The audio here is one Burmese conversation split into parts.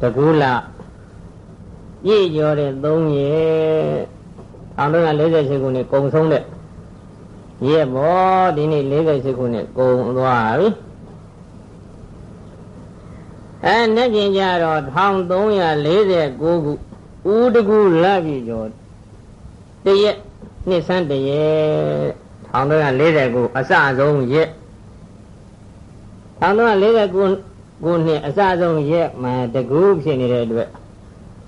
တကူလာပြည့်ကျော်တဲ့3ရက်1948ခုနှစ်ကုံဆုံးတဲ့ရက်ဘောဒီနေ့48ခုနှစ်ကုံသွားပြီအဲနဲ့ပြင်ကြတော့1349ခုဦးတကူလပြည့်ကျော်တရက်နှစ်ဆန်းတရက်1349ခုအစဆုံးရက်1349ခု ခုနှစ်အစဆုံးရက်မှာတကူဖြစ်နေတဲ့အတွက်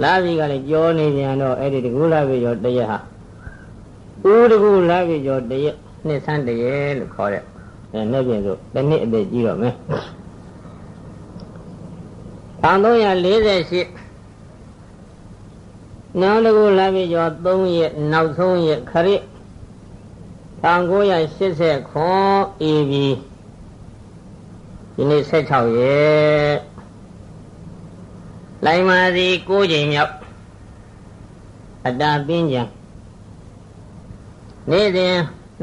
လာပြီကလည်းကြောနေပြန်တော့အဲ့ဒီတကူလာပြီရောတရက်ဟာဦးတကူလာပြီရောတရက်နှစ်ဆန်းတရက်လို့ခေါ်တဲ့အဲနဲ့ပြင်ဆိုတစ်နှစ်အသက်ကြီးတော့မယ်1348နောက်တကူလာပြီရော3ရက်နောက်ဆုံးရက်ခရစ်1980ခွန်အေဘီ ဒီနေ့16ရက်လိုင်မာစီ9ချိန်မြောက်အတာပင်းကြံနေ့စဉ်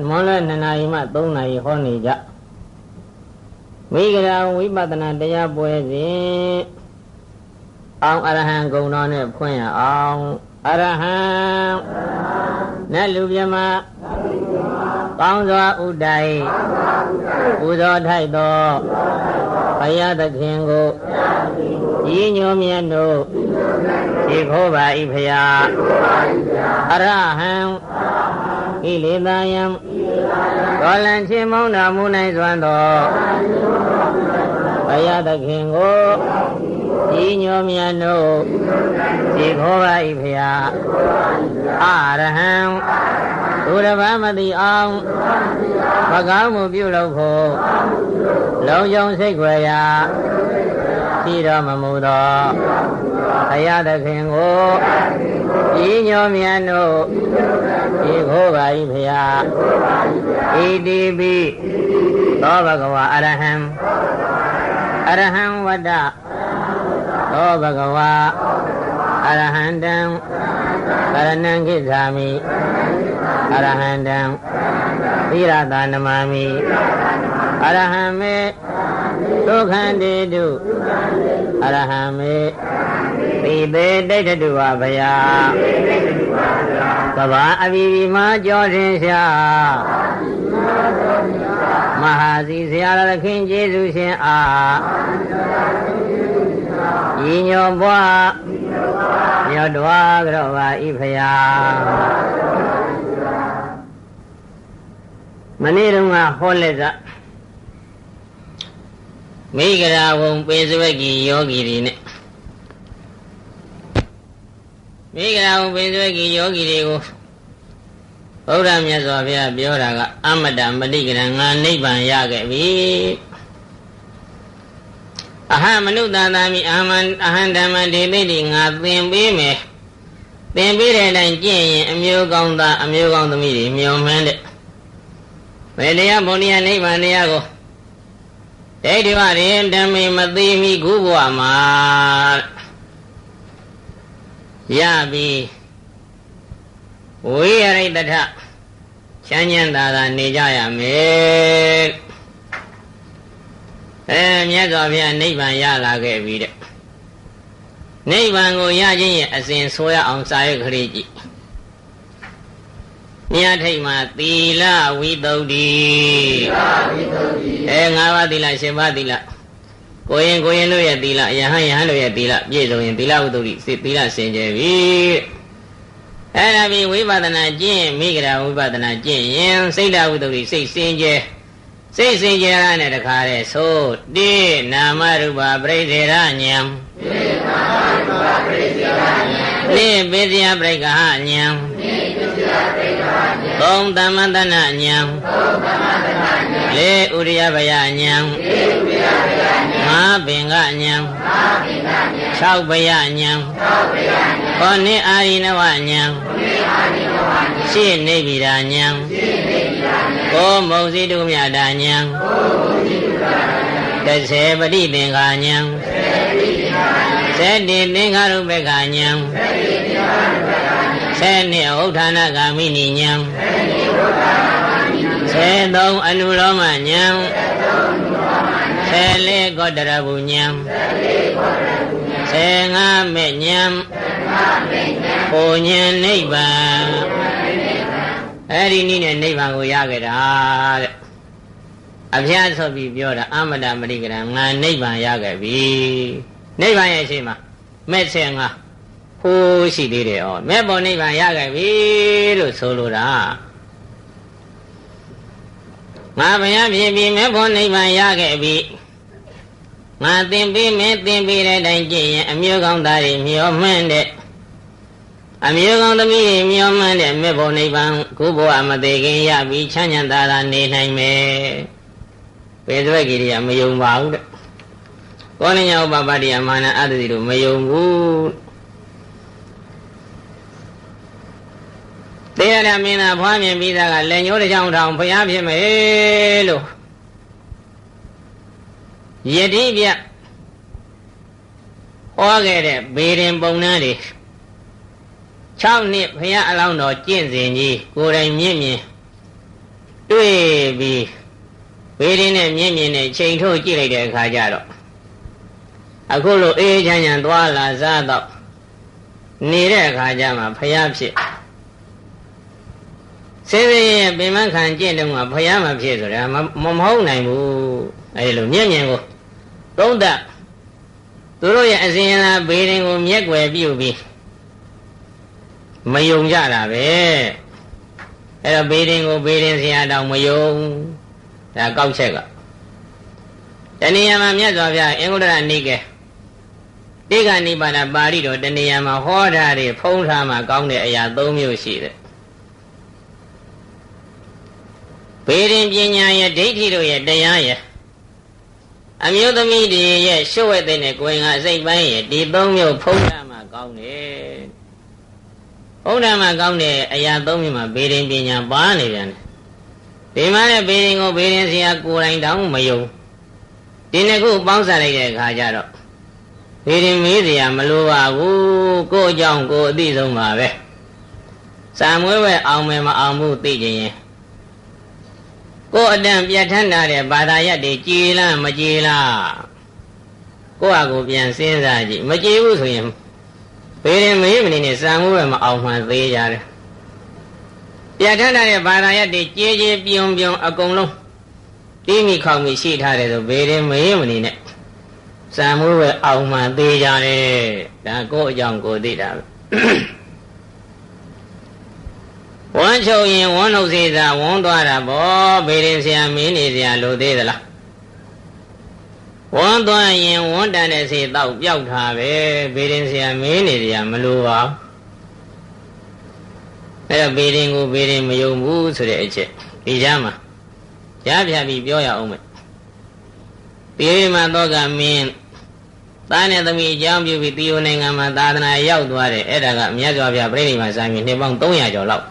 မွန်လ2နာရီမှ3နာရီဟောနေကြမိဂရာဝိပဿနာတရားပွဲစဉ်အောင်အရဟံဂုံတော်နဲ့ဖွင့်ရအောင်အရဟံနတ်လူမြမ ကောင်းစွာဥတိုင်ပူဇော်ထိုက်သောဘုရားသခင်ကိုဤညိုမြတ်တို့ဒီခိုးပါဤဖရာအရဟံဣလေသာယံတော်လန်ချင်းမောင်းတော်မူနိုင်စွမ်းသောဘုရားသခင်ကိုဤညိုမြတ်တို့ဒီခိုးပါဤဖရာအရဟံ သူတစ်ပါးမသိအောင်မကောင်းမှုပြုလုပ်ဖို့လုံးယုံစိတ်ွယ်ရာရှိတော်မမူသောဘုရားသခင်ကိုဤညောမြတ်တို့ဤခိုးပါ၏ဖရာဣတိပိသောဘဂဝါအရဟံအရဟံဝတ္တသောဘဂဝါအရဟံတံကရဏံခိသာမိ အရဟံတံသီရတာနမမိအရဟံမေဒုက္ခန္တေတုအရဟံမေသိသေးတိဋ္ဌတုဝဗျာကဘာအဘိဓိမှာကြောတင်ရှာမဟာစီဆရာသခင်ကျေးဇူးရှင်အားဤညောဘွားမြတ်တော်ကြောပါဤဖယာ မနေ့တုန်းကဟောလက်စမိဂရာဝုံပေစဝက်ကြီးယောဂီတွေနဲ့မိဂရာဝုံပေစဝက်ကြီးယောဂီတွေကိုဘုရားမြတ်စွာဘုရားပြောတာကအမတမတိကရငါနိဗ္ဗာန်ရခဲ့ပြီအဟမနုဿာသာမိအာမန်အဟံဓမ္မဒေသိတိငါသင်ပေးမယ်သင်ပေးတဲ့အတိုင်းကျင့်ရင်အမျိုးကောင်းသားအမျိုးကောင်းသမီးတွေမျှော်မှန်းတဲ့ ဘယ်တရားဘုံတရားနိဗ္ဗာန်တရားကိုဒိဋ္ဌိဝရေဓမ္မေမသိမိခုဘဝမှာရပြီဝိရရိတထချမ်းချမ်းသာသာနေကြရမယ်အဲမြတ်စွာဘုရားနိဗ္ဗာန်ရလာခဲ့ပြီတဲ့နိဗ္ဗာန်ကိုရခြင်းရဲ့အစဉ်ဆိုရအောင်စာရွက်ခရီးကြည့် မြတ်ထိတ်မှာသီလဝိသုဒ္ဓိသီလဝိသုဒ္ဓိအဲ၅ပါးသီလ၈ပါးသီလကိုရင်ကိုရင်တို့ရဲ့သီလယဟန်ယဟန်တို့ရဲ့သီလပြည့်စုံရင်သီလဝိသုဒ္ဓိသီလစင်ကြယ်ပြီအဲ့ဒါပြီးဝိပဿနာကျင့်မိဂရာဝိပဿနာကျင့်ရင်စိတ်ဓာဝိသုဒ္ဓိစိတ်စင်ကြယ်စိတ်စင်ကြယ်ရတဲ့တခါတဲ့သို့တိနာမရူပပရိသေရဉာဏ်တိနာမရူပပရိသေရဉာဏ်နိပိစယပရိက္ခဉာဏ်နိပိစယပရိက္ခဉာဏ် သုံးသမန္တနာဉာဏ်သုံးသမန္တနာဉာဏ်လေးဥရိယဘယဉာဏ်လေးဥရိယဘယဉာဏ်ငါးပင်ကဉာဏ်ငါးပင်ကဉာဏ်၆ဘယဉာဏ်၆ဘယဉာဏ်ခေါနိအာရိနဝဉာဏ်ခေါနိအာရိနဝဉာဏ်ရှင်းနေပြီရာဉာဏ်ရှင်းနေပြီရာဉာဏ်ကိုမုံစီတုမြတာဉာဏ်ကိုမုံစီတုမြတာဉာဏ်တဆေပฏิသင်္ခာဉာဏ်သတိသင်္ခါရုပ္ပခာဉာဏ် ဆေနိဥဋ္ဌာဏဂာမိနိဉာဏ်ဆေသုံးအနုလောမဉာဏ်ဆေလေးကောတရဘူးဉာဏ်ဆေသေငါမဲ့ညံဟိုညံနိဗ္ဗာန်အဲ့ဒီနည်းနဲ့နိဗ္ဗာန်ကိုရခဲ့တာတဲ့အဖျားဆိုပြီးပြောတာအမတမရိကရငါနိဗ္ဗာန်ရခဲ့ပြီနိဗ္ဗာန်ရဲ့အရှိမမဲ့ဆင်ငါ ဟိုးရှိသေးတယ်ဩမဲ့ပေါ်နိဗ္ဗာန်ရခဲ့ပြီလို့ဆိုလိုတာငါဘုရားဖြစ်ပြီးမဲ့ပေါ်နိဗ္ဗာန်ရခဲ့ပြီငါသင်ပေးမယ်သင်ပေးတဲ့အတိုင်းကြည့်ရင်အမျိုးကောင်းသားတွေမျောမှန်းတဲ့အမျိုးကောင်းသမီးတွေမျောမှန်းတဲ့မဲ့ဖို့နိဗ္ဗာန်ကိုဘဝမသေးခင်ရပြီးချမ်းချမ်းသာသာနေနိုင်မယ်ပေသွဲကိရိယာမယုံပါဘူးတဲ့ကောဏညဥပပါတိယမာနအတ္တိတို့မယုံဘူး တရားရမင်းသားဖွားမြင်ပြီးသားကလက်ညှိုးတစ်ချောင်းထောင်ဘုရားဖြစ်မယ်လို့ယတိပြဟောခဲ့တဲ့ဘေရင်ပုံနှန်းတွေ6နှစ်ဘုရားအလောင်းတော်ကျင့်စဉ်ကြီးကိုယ်တိုင်မြင့်မြင့်တွေ့ပြီးဘေရင်နဲ့မြင့်မြင့်နဲ့ချိန်ထုတ်ကြည့်လိုက်တဲ့အခါကျတော့အခုလိုအေးချမ်းချမ်းသွားလာစားတော့နေတဲ့အခါကျမှဘုရားဖြစ် စေစေရဲ့ပင်မခံကျင့်တုန်းကဘုရားမဖြစ်ဆိုတာမမဟုတ်နိုင်ဘူးအဲလိုမြင့်မြင့်ကိုသုံးသပ်သူတို့ရဲ့အစဉ်အလာဘေးရင်ကိုမျက်ွယ်ပြုတ်ပြီးမယုံကြတာပဲအဲ့တော့ဘေးရင်ကိုဘေးရင်ဆရာတောင်မယုံဒါကောက်ချက်ကတဏှာမှာမြတ်စွာဘုရားအင်္ဂုတရနိကေတိကနိဗ္ဗာန်ပါဠိတော်တဏှာမှာဟောထားတဲ့ဖုံးထားမှာကောင်းတဲ့အရာ၃မျိုးရှိတယ် ဘေးရင်ပညာရဲ့ဒိဋ္ဌိတို့ရဲ့တရားရဲ့အမျိုးသမီးတွေရဲ့ရှုပ်ဝဲတဲ့နဲ့ကိုယ်ကအစိတ်ပိုင်းရဲ့ဒီသုံးမျိုးဖုံးတာမှကောင်းတယ်ဖုံးတာမှကောင်းတဲ့အရာသုံးမျိုးမှာဘေးရင်ပညာပါနေပြန်တယ်ဒီမှာလည်းဘေးရင်ကိုဘေးရင်ဆရာကိုယ်တိုင်တောင်းမယုံဒီနှစ်ခုပေါင်းစပ်လိုက်တဲ့အခါကျတော့ဘေးရင်မေးစရာမလိုပါဘူးကိုယ့်အကြောင်းကိုယ်အသိဆုံးပါပဲစာမွေးဝဲအောင်မယ်မအောင်ဘူးသိကြရင် ကိုယ်အတန်ပြတ်ထန်းတာတဲ့ဘာသာရပ်တွေကြည်လားမကြည်လားကိုယ့်အကိုပြန်စဉ်းစားကြည့်မကြည်ဘူးဆိုရင်ဘေးရင်မေးမနေနဲ့စံမှုပဲမအောင်မှန်သေးကြတယ်ပြတ်ထန်းတာတဲ့ဘာသာရပ်တွေကြည်ကြည်ပြုံပြုံအကုန်လုံးတီးမိခေါမိရှိထားတယ်ဆိုဘေးရင်မေးမနေနဲ့စံမှုပဲအောင်မှန်သေးကြတယ်ဒါကိုယ့်အကြောင်းကိုသိတာပဲဝ မ်းချုပ်ရင်ဝမ်းနှုတ်စေသာဝမ်းသွားတာဗောဘေရင်ဆရာမင်းနေဆရာလိုသေးသလားဝမ်းသွားရင်ဝမ်းတန်တဲ့စေတော့ပျောက်တာပဲဘေရင်ဆရာမင်းနေဆရာမလိုပါအဲ့တော့ဘေရင်ကိုဘေရင်မယုံဘူးဆိုတဲ့အချက်ဒီကြားမှာရပြပြီးပြောရအောင်မယ်ပြေမတော့ကမင်းသားနဲ့သမီးအကြောင်းပြုပြီးတီယိုနိုင်ငံမှာသာသနာရောက်သွားတယ်အဲ့ဒါကမြတ်စွာဘုရားပြိဋိဘံစာမြေနှစ်ပေါင်း300ကျော်လောက်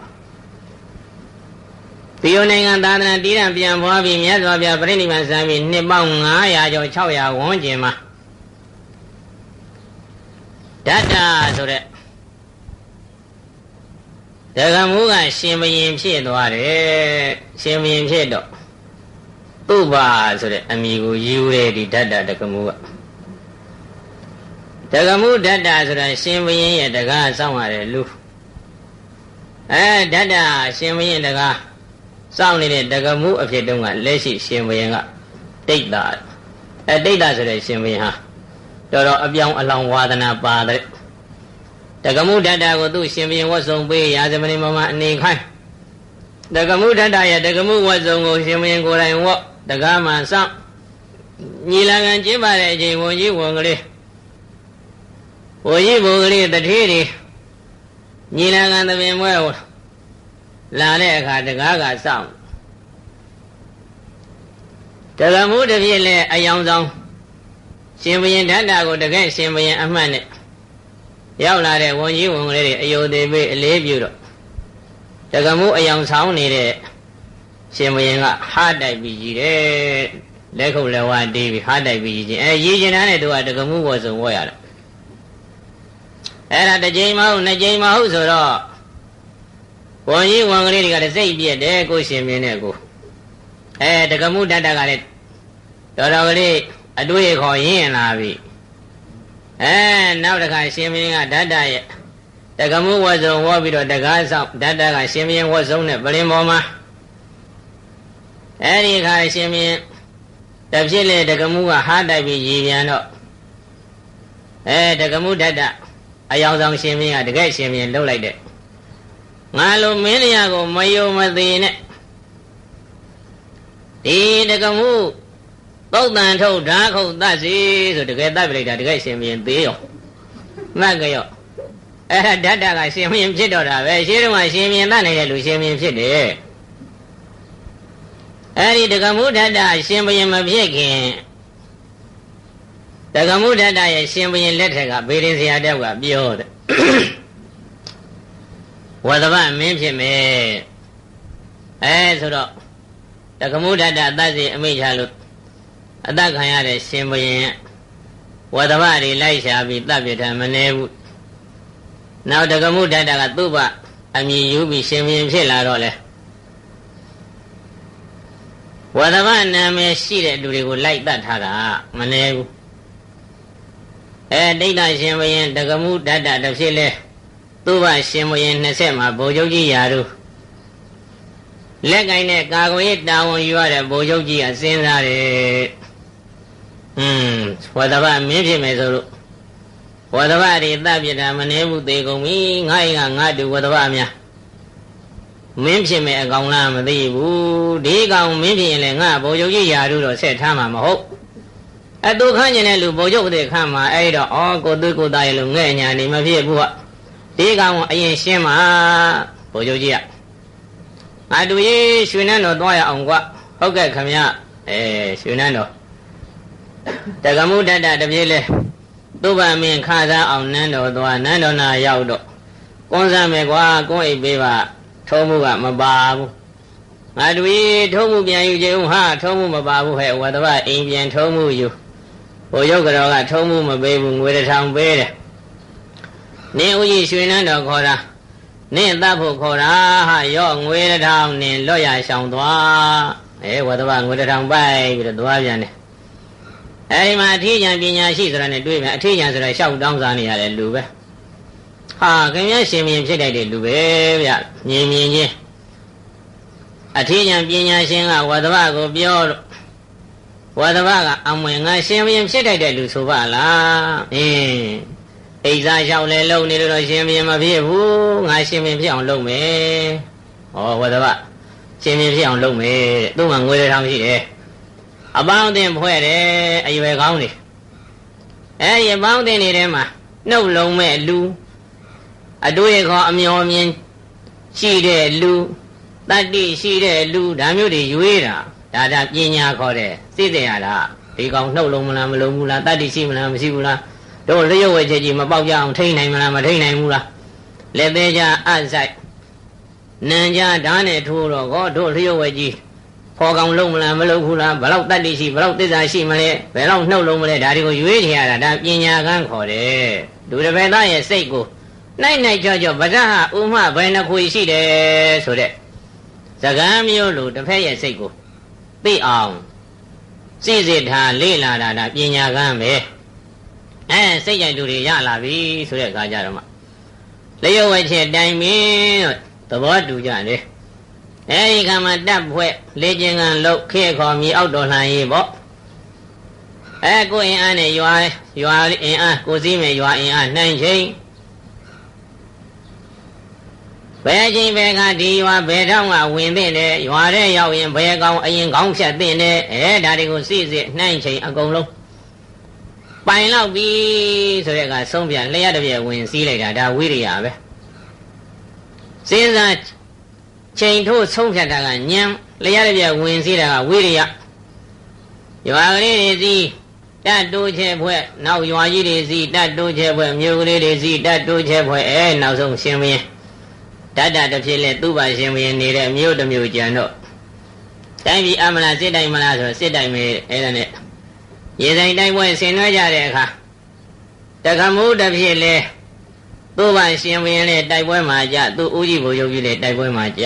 တရုတ်နိုင်ငံသာသနာတည်ရန်ပြန်ပွားပြီးမြတ်စွာဘုရားပြိဋိဘံစံပြီးနှစ်ပေါင်း900ကျော်600ဝန်းကျင်မှာဓာတ္တဆိုတဲ့ဒဂမူကရှင်ဘရင်ဖြစ်သွားတယ်ရှင်ဘရင်ဖြစ်တော့သူ့ဘာဆိုတဲ့အမိကိုယူတယ်ဒီဓာတ္တဒဂမူကဒဂမူဓာတ္တဆိုတာရှင်ဘရင်ရဲ့တကားစောင့်ရတယ်လူအဲဓာတ္တရှင်ဘရင်တကား စောင့်နေတဲ့တကမှုအဖြစ်တုန်းကလက်ရှိရှင်ဘုရင်ကတိတ်တာအဲတိတ်တာဆိုတဲ့ရှင်ဘုရင်ဟာတော်တော်အပြောင်းအလောင်ဝါဒနာပါတဲ့တကမှုဓာတ်တာကိုသူ့ရှင်ဘုရင်ဝတ်စုံပေးရာဇမဏိမမအနေခိုင်းတကမှုဓာတ်တာရဲ့တကမှုဝတ်စုံကိုရှင်ဘုရင်ကိုယ်တိုင်ဝတ်တကားမှစောင့်ညီလာခံကျင်းပတဲ့အချိန်ဝန်ကြီးဝန်ကလေးဝန်ကြီးဘုံကလေးတထေးတွေညီလာခံသဘင်ပွဲ လာတဲ့အခါတကားကစောင့်တကမှုတစ်ပြည့်လဲအယောင်ဆောင်ရှင်ဘရင်ဓာတ်တာကိုတကယ်ရှင်ဘရင်အမှတ်နဲ့ရောက်လာတဲ့ဝန်ကြီးဝန်ကလေးတွေအယုသေးပေးအလေးပြုတော့တကမှုအယောင်ဆောင်နေတဲ့ရှင်ဘရင်ကဟာတိုက်ပြီးကြီးတယ်လက်ခုပ်လက်ဝါးတီးပြီးဟာတိုက်ပြီးကြီးအဲရည်ကျင်တာနဲ့သူကတကမှုဝတ်စုံဝတ်ရတာအဲ့ဒါတစ်ချိန်မဟုတ်နှစ်ချိန်မဟုတ်ဆိုတော့ ဝန်ကြီးဝန်ကလေးတွေကလည်းစိတ်ပြည့်တယ်ကိုရှင်မင်းနဲ့ကိုအဲတကမှုတတ္တကလည်းတော်တော်ကလေးအတွေ့ခေါ်ရင်းလာပြီအဲနောက်တစ်ခါရှင်မင်းကဓာတ္တရဲ့တက္ကမှုဝတ်စုံဝေါ်ပြီးတော့တကားဆောင်ဓာတ္တကရှင်မင်းဝတ်စုံနဲ့ပလင်ပေါ်မှာအဲဒီခါရှင်မင်းတဖြစ်လေတက္ကမှုကဟားတိုက်ပြီးရည်ပြန်တော့အဲတက္ကမှုဓာတ္တအယောင်ဆောင်ရှင်မင်းကတကယ်ရှင်မင်းလှုပ်လိုက်တဲ့ ငါလိုမင်းတရားကိုမယုံမသေးနဲ့ဒီတက္ကမှုသုတ်တန်ထုတ်ဓာခုတ်သတ်စီဆိုတကယ်တတ်ပြလိုက်တာတကယ်ရှင်မင်းသေးရောမှတ်ကြရောအဲ့ဒါဓာတ်တာကရှင်မင်းဖြစ်တော့တာပဲရှင်းတော့ရှင်မင်းတတ်နေတဲ့လူရှင်မင်းဖြစ်တယ်အဲ့ဒီတက္ကမှုဓာတ်တာရှင်ဘရင်မဖြစ်ခင်တက္ကမှုဓာတ်တာရဲ့ရှင်ဘရင်လက်ထက်ကဘေရင်ဆရာတယောက်ကပြောတယ် ဝဒဗမင်းဖြစ်မယ်အဲဆိုတော့တက္ကမှုဓာတ်တာအသက်စီအမိချလို့အသက်ခံရတဲ့ရှင်ဘရင်ဝဒဗတွေလိုက်ရှာပြီးတပ်ပြထားမနေဘူးနောက်တက္ကမှုဓာတ်တာကသူ့ဘအမြင်ယူပြီးရှင်ဘရင်ဖြစ်လာတော့လေဝဒဗနာမည်ရှိတဲ့လူတွေကိုလိုက်တတ်ထားတာမနေဘူးအဲဒိဋ္ဌရှင်ဘရင်တက္ကမှုဓာတ်တာတစ်ဖြစ်လဲ သူ့ဘရှင်ဘရင်20မှာဘုံချုပ်ကြီးရာတို့လက်ကင်နဲ့ကာကွယ်ရေးတာဝန်ယူရတဲ့ဘိုလ်ချုပ်ကြီးကစဉ်းစားတယ်။อืมဝဒဗမင်းဖြစ်မယ်ဆိုလို့ဝဒဗတွေတပ်ပြတာမနေဘူးသေးကုန်ပြီငါ့ကငါတူဝဒဗများမင်းဖြစ်မယ်အကောင်လားမသိဘူးဒီကောင်မင်းဖြစ်ရင်လည်းငါဘိုလ်ချုပ်ကြီးယာတို့တော့ဆက်ထားမှာမဟုတ်အတူခန့်ကျင်တဲ့လူဘိုလ်ချုပ်တဲ့ခန့်မှာအဲ့တော့ဩကိုသွေးကိုသားရဲ့လူငဲ့ညာနေမဖြစ်ဘူးက ဒီကောင်အရင်ရှင်းမှာဘိုလ်ချုပ်ကြီးကငါတူရေးရွှေနန်းတော်သွားရအောင်ကွဟုတ်ကဲ့ခမရအဲရွှေနန်းတော်တက္ကမှုတတ္တတပြေးလဲသူ့ဗမင်းခါစားအောင်နန်းတော်သွားနန်းတော်နာရောက်တော့ကွန်းစားမယ်ကွာကွန်းအိပ်ပေးပါထုံးမှုကမပါဘူးငါတူရေးထုံးမှုပြန်ယူကြဦးဟာထုံးမှုမပါဘူးဟဲ့ဝတ္တဗအိမ်ပြန်ထုံးမှုယူဟိုရုပ်ကြောကထုံးမှုမပေးဘူးငွေတစ်ထောင်ပေးတယ် နင်းဦးကြီးရွှေနန်းတော်ခေါ်တာနင့်တတ်ဖို့ခေါ်တာဟာရော့ငွေတစ်ထောင်နင်လွတ်ရရှောင်သွားအဲဝတ္တဗငွေတစ်ထောင်ပိုက်ပြီးတော့သွားပြန်တယ်အဲဒီမှာအထီးကျန်ပညာရှိဆိုတာနဲ့တွေ့ပြန်အထီးကျန်ဆိုတာရှောက်တောင်းစားနေရတယ်လူပဲဟာခင်ဗျားရှင်မြင်ဖြစ်တတ်တဲ့လူပဲဗျမြင်မြင်ချင်းအထီးကျန်ပညာရှင်ကဝတ္တဗကိုပြောလို့ဝတ္တဗကအမွေငါရှင်မြင်ဖြစ်တတ်တဲ့လူဆိုပါလားအင်း အိစားလျှောက်လဲလုံနေလို့တော့ရှင်မြင်မဖြစ်ဘူးငါရှင်မြင်ဖြစ်အောင်လုပ်မယ်ဩဝတ္တဗရှင်မြင်ဖြစ်အောင်လုပ်မယ်တဲ့သူ့မှာငွေထောင်ရှိတယ်အပေါင်းအသင်းဖွဲ့တယ်အရွယ်ကောင်းနေအဲဒီအပေါင်းအသင်းတွေထဲမှာနှုတ်လုံးမဲ့လူအတွေ့အခေါ်အမျော်မြင်ရှိတဲ့လူတတ္တိရှိတဲ့လူဒါမျိုးတွေရွေးတာဒါဒါပညာခေါ်တယ်သိတဲ့ရတာဒီကောင်နှုတ်လုံးမလားမလုံးဘူးလားတတ္တိရှိမလားမရှိဘူးလား တို့လျှို့ဝဲချက်ကြီးမပေါက်ကြအောင်ထိနိုင်မလားမထိနိုင်ဘူးလားလက်သေးကြအဆိုင်နံကြဓာတ်နဲ့ထိုးတော့ဟောတို့လျှို့ဝဲကြီးဖော်ကောင်လုံးမလားမလုံးဘူးလားဘလောက်တတ္တိရှိဘလောက်သစ္စာရှိမလဲဘယ်လောက်နှုတ်လုံးမလဲဒါတွေကိုရွေးထရတာဒါပညာကန်းခေါ်တယ်လူတစ်ပယ်သားရဲ့စိတ်ကိုနိုင်နိုင်ကြောကြောဗဒဟာဥမဘယ်နှခွေရှိတယ်ဆိုတဲ့စကားမျိုးလိုတစ်ဖက်ရဲ့စိတ်ကိုသိအောင်စိစစ်ထားလေ့လာတာဒါပညာကန်းပဲ အဲစိတ်ကြိုက်လူတွေရလာပြီဆိုတဲ့အခါကျတော့မှလျှို့ဝှက်ချက်တိုင်မင်းသဘောတူကြတယ်အဲဒီခါမှာတပ်ဖွဲ့လေ့ကျင့်ခန်းလုပ်ခေခေါ်မြေအောက်တော်လှန်ရေးပေါ့အဲကိုအင်အားနဲ့ရွာရွာအင်အားကိုစည်းမယ်ရွာအင်အားနှိုင်းချိန်ဘယ်ချိန်ဘယ်ခါဒီရွာဘယ်တော့မှဝင်တဲ့လေရွာထဲရောက်ရင်ဘယ်ကောင်အရင်ကောင်းဖြတ်တဲ့လေအဲဒါတွေကိုစိစစ်နှိုင်းချိန်အကုန်လုံး ပိုင်လောက်ပြီဆိုတဲ့ကဆုံးပြန်လျှက်တပြည့်ဝင်စည်းလိုက်တာဒါဝိရိယပဲစဉ်းစားချိန်ထိုးဆုံးဖြတ်တာကညံလျှက်တပြည့်ဝင်စည်းတာကဝိရိယရွာကလေးတွေစီတတ်တိုးချဲဖွဲ့နောက်ရွာကြီးတွေစီတတ်တိုးချဲဖွဲ့မြို့ကလေးတွေစီတတ်တိုးချဲဖွဲ့အဲနောက်ဆုံးရှင်မင်းတတ္တတစ်ဖြစ်လဲသူ့ပါရှင်မင်းနေတဲ့မြို့တစ်မြို့ကျန်တော့တိုင်းပြည်အမလားစစ်တိုင်းမလားဆိုစစ်တိုင်းပဲအဲ့ဒါနဲ့ ရေဆိုင်တိုက်ပွဲဆင်နွှဲကြတဲ့အခါတက္ကမုတဖြစ်လဲသူ့ဘာရှင်ဝင်လဲတိုက်ပွဲမှာကြသူ့ဦးကြီးဘုရုပ်ကြီးလဲတိုက်ပွဲမှာကြ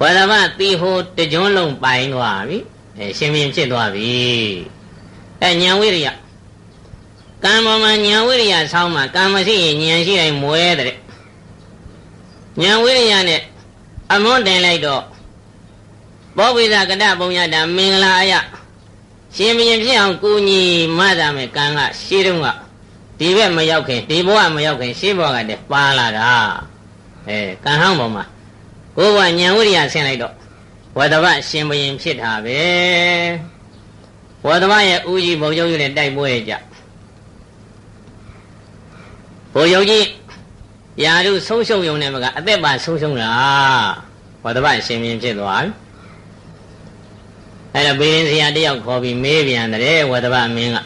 ဝရမတီဟိုတကြွန်းလုံးပိုင်သွားပြီအဲရှင်မင်းဖြစ်သွားပြီအဲညံဝိရိယကံပေါ်မှာဉာဏ်ဝိရိယဆောင်းမှာကံမရှိရင်ဉာဏ်ရှိတိုင်းမွဲတဲ့ဉာဏ်ဝိရိယနဲ့အမွန်းတင်လိုက်တော့ဘောဝိဇကတပုံရတာမင်္ဂလာအယ ရှင်ဘုရင်ဖြစ်အောင်ကိုကြီးမသာမယ်ကံကရှင်းတော့ကဒီဘက်မရောက်ခင်ဒီဘဝမရောက်ခင်ရှင်းဘဝကတည်းပါလာတာအဲကံဟောင်းပေါ်မှာကိုယ်ကဉာဏ်ဝိရိယဆင်းလိုက်တော့ဝတ္တဗရှင်ဘုရင်ဖြစ်တာပဲဝတ္တဗရဲ့ဦးကြီးဘုံကျုပ်ရတဲ့တိုက်ပွဲကြဘုံကျုပ်ကြီးယာတို့ဆုံးရှုံရုံနဲ့မကအသက်ပါဆုံးရှုံးတာဝတ္တဗရှင်ဘုရင်ဖြစ်သွားပြီ အဲ့တော့ဘေးရင်ဆရာတယောက်ခေါ်ပြီးမေးပြန်တယ်ဝတ္တဗမင်းက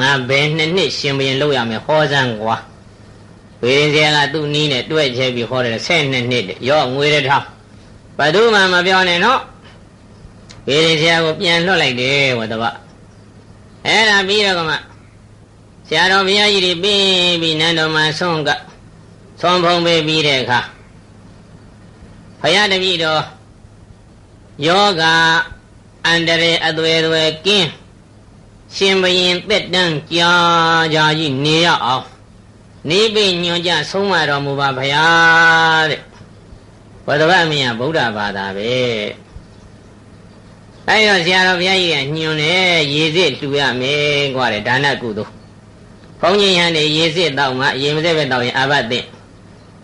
ငါဘယ်နှစ်နှစ်ရှင်ဘုရင်လုပ်ရမယ်ဟောစမ်းကွာဘေးရင်ဆရာကသူ့နီးနဲ့တွဲချဲပြီးဟောတယ်12နှစ်ရောငွေတစ်ထောင်ဘယ်သူမှမပြောနဲ့နော်ဘေးရင်ဆရာကိုပြန်လွှတ်လိုက်တယ်ဝတ္တဗအဲ့ဒါပြီးတော့ကမှဆရာတော်ဘုရားကြီးတွေပြီးပြီးနန်းတော်မှာဆုံးကဆုံးဖုံးပေးပြီးတဲ့အခါဘုရားတပည့်တော်ယောဂ အန္တရာယ်အသွယ်သွယ်ကင်းရှင်ဘရင်တက်တန်းကြာကြာကြီးနေရအောင်နေပိညွန်ကြဆုံးမတော်မူပါဗျာတဲ့ဘုရားမင်းကဗုဒ္ဓဘာသာပဲအဲတော့ဆရာတော်ဘုရားကြီးကညွန်တယ်ရေစစ်လှူရမယ်กว่าတဲ့ဒါနကုသိုလ်ဘုန်းကြီးဟန်နေရေစစ်တော့မှရေမစစ်ပဲတော့ရင်အာဘတ်တဲ့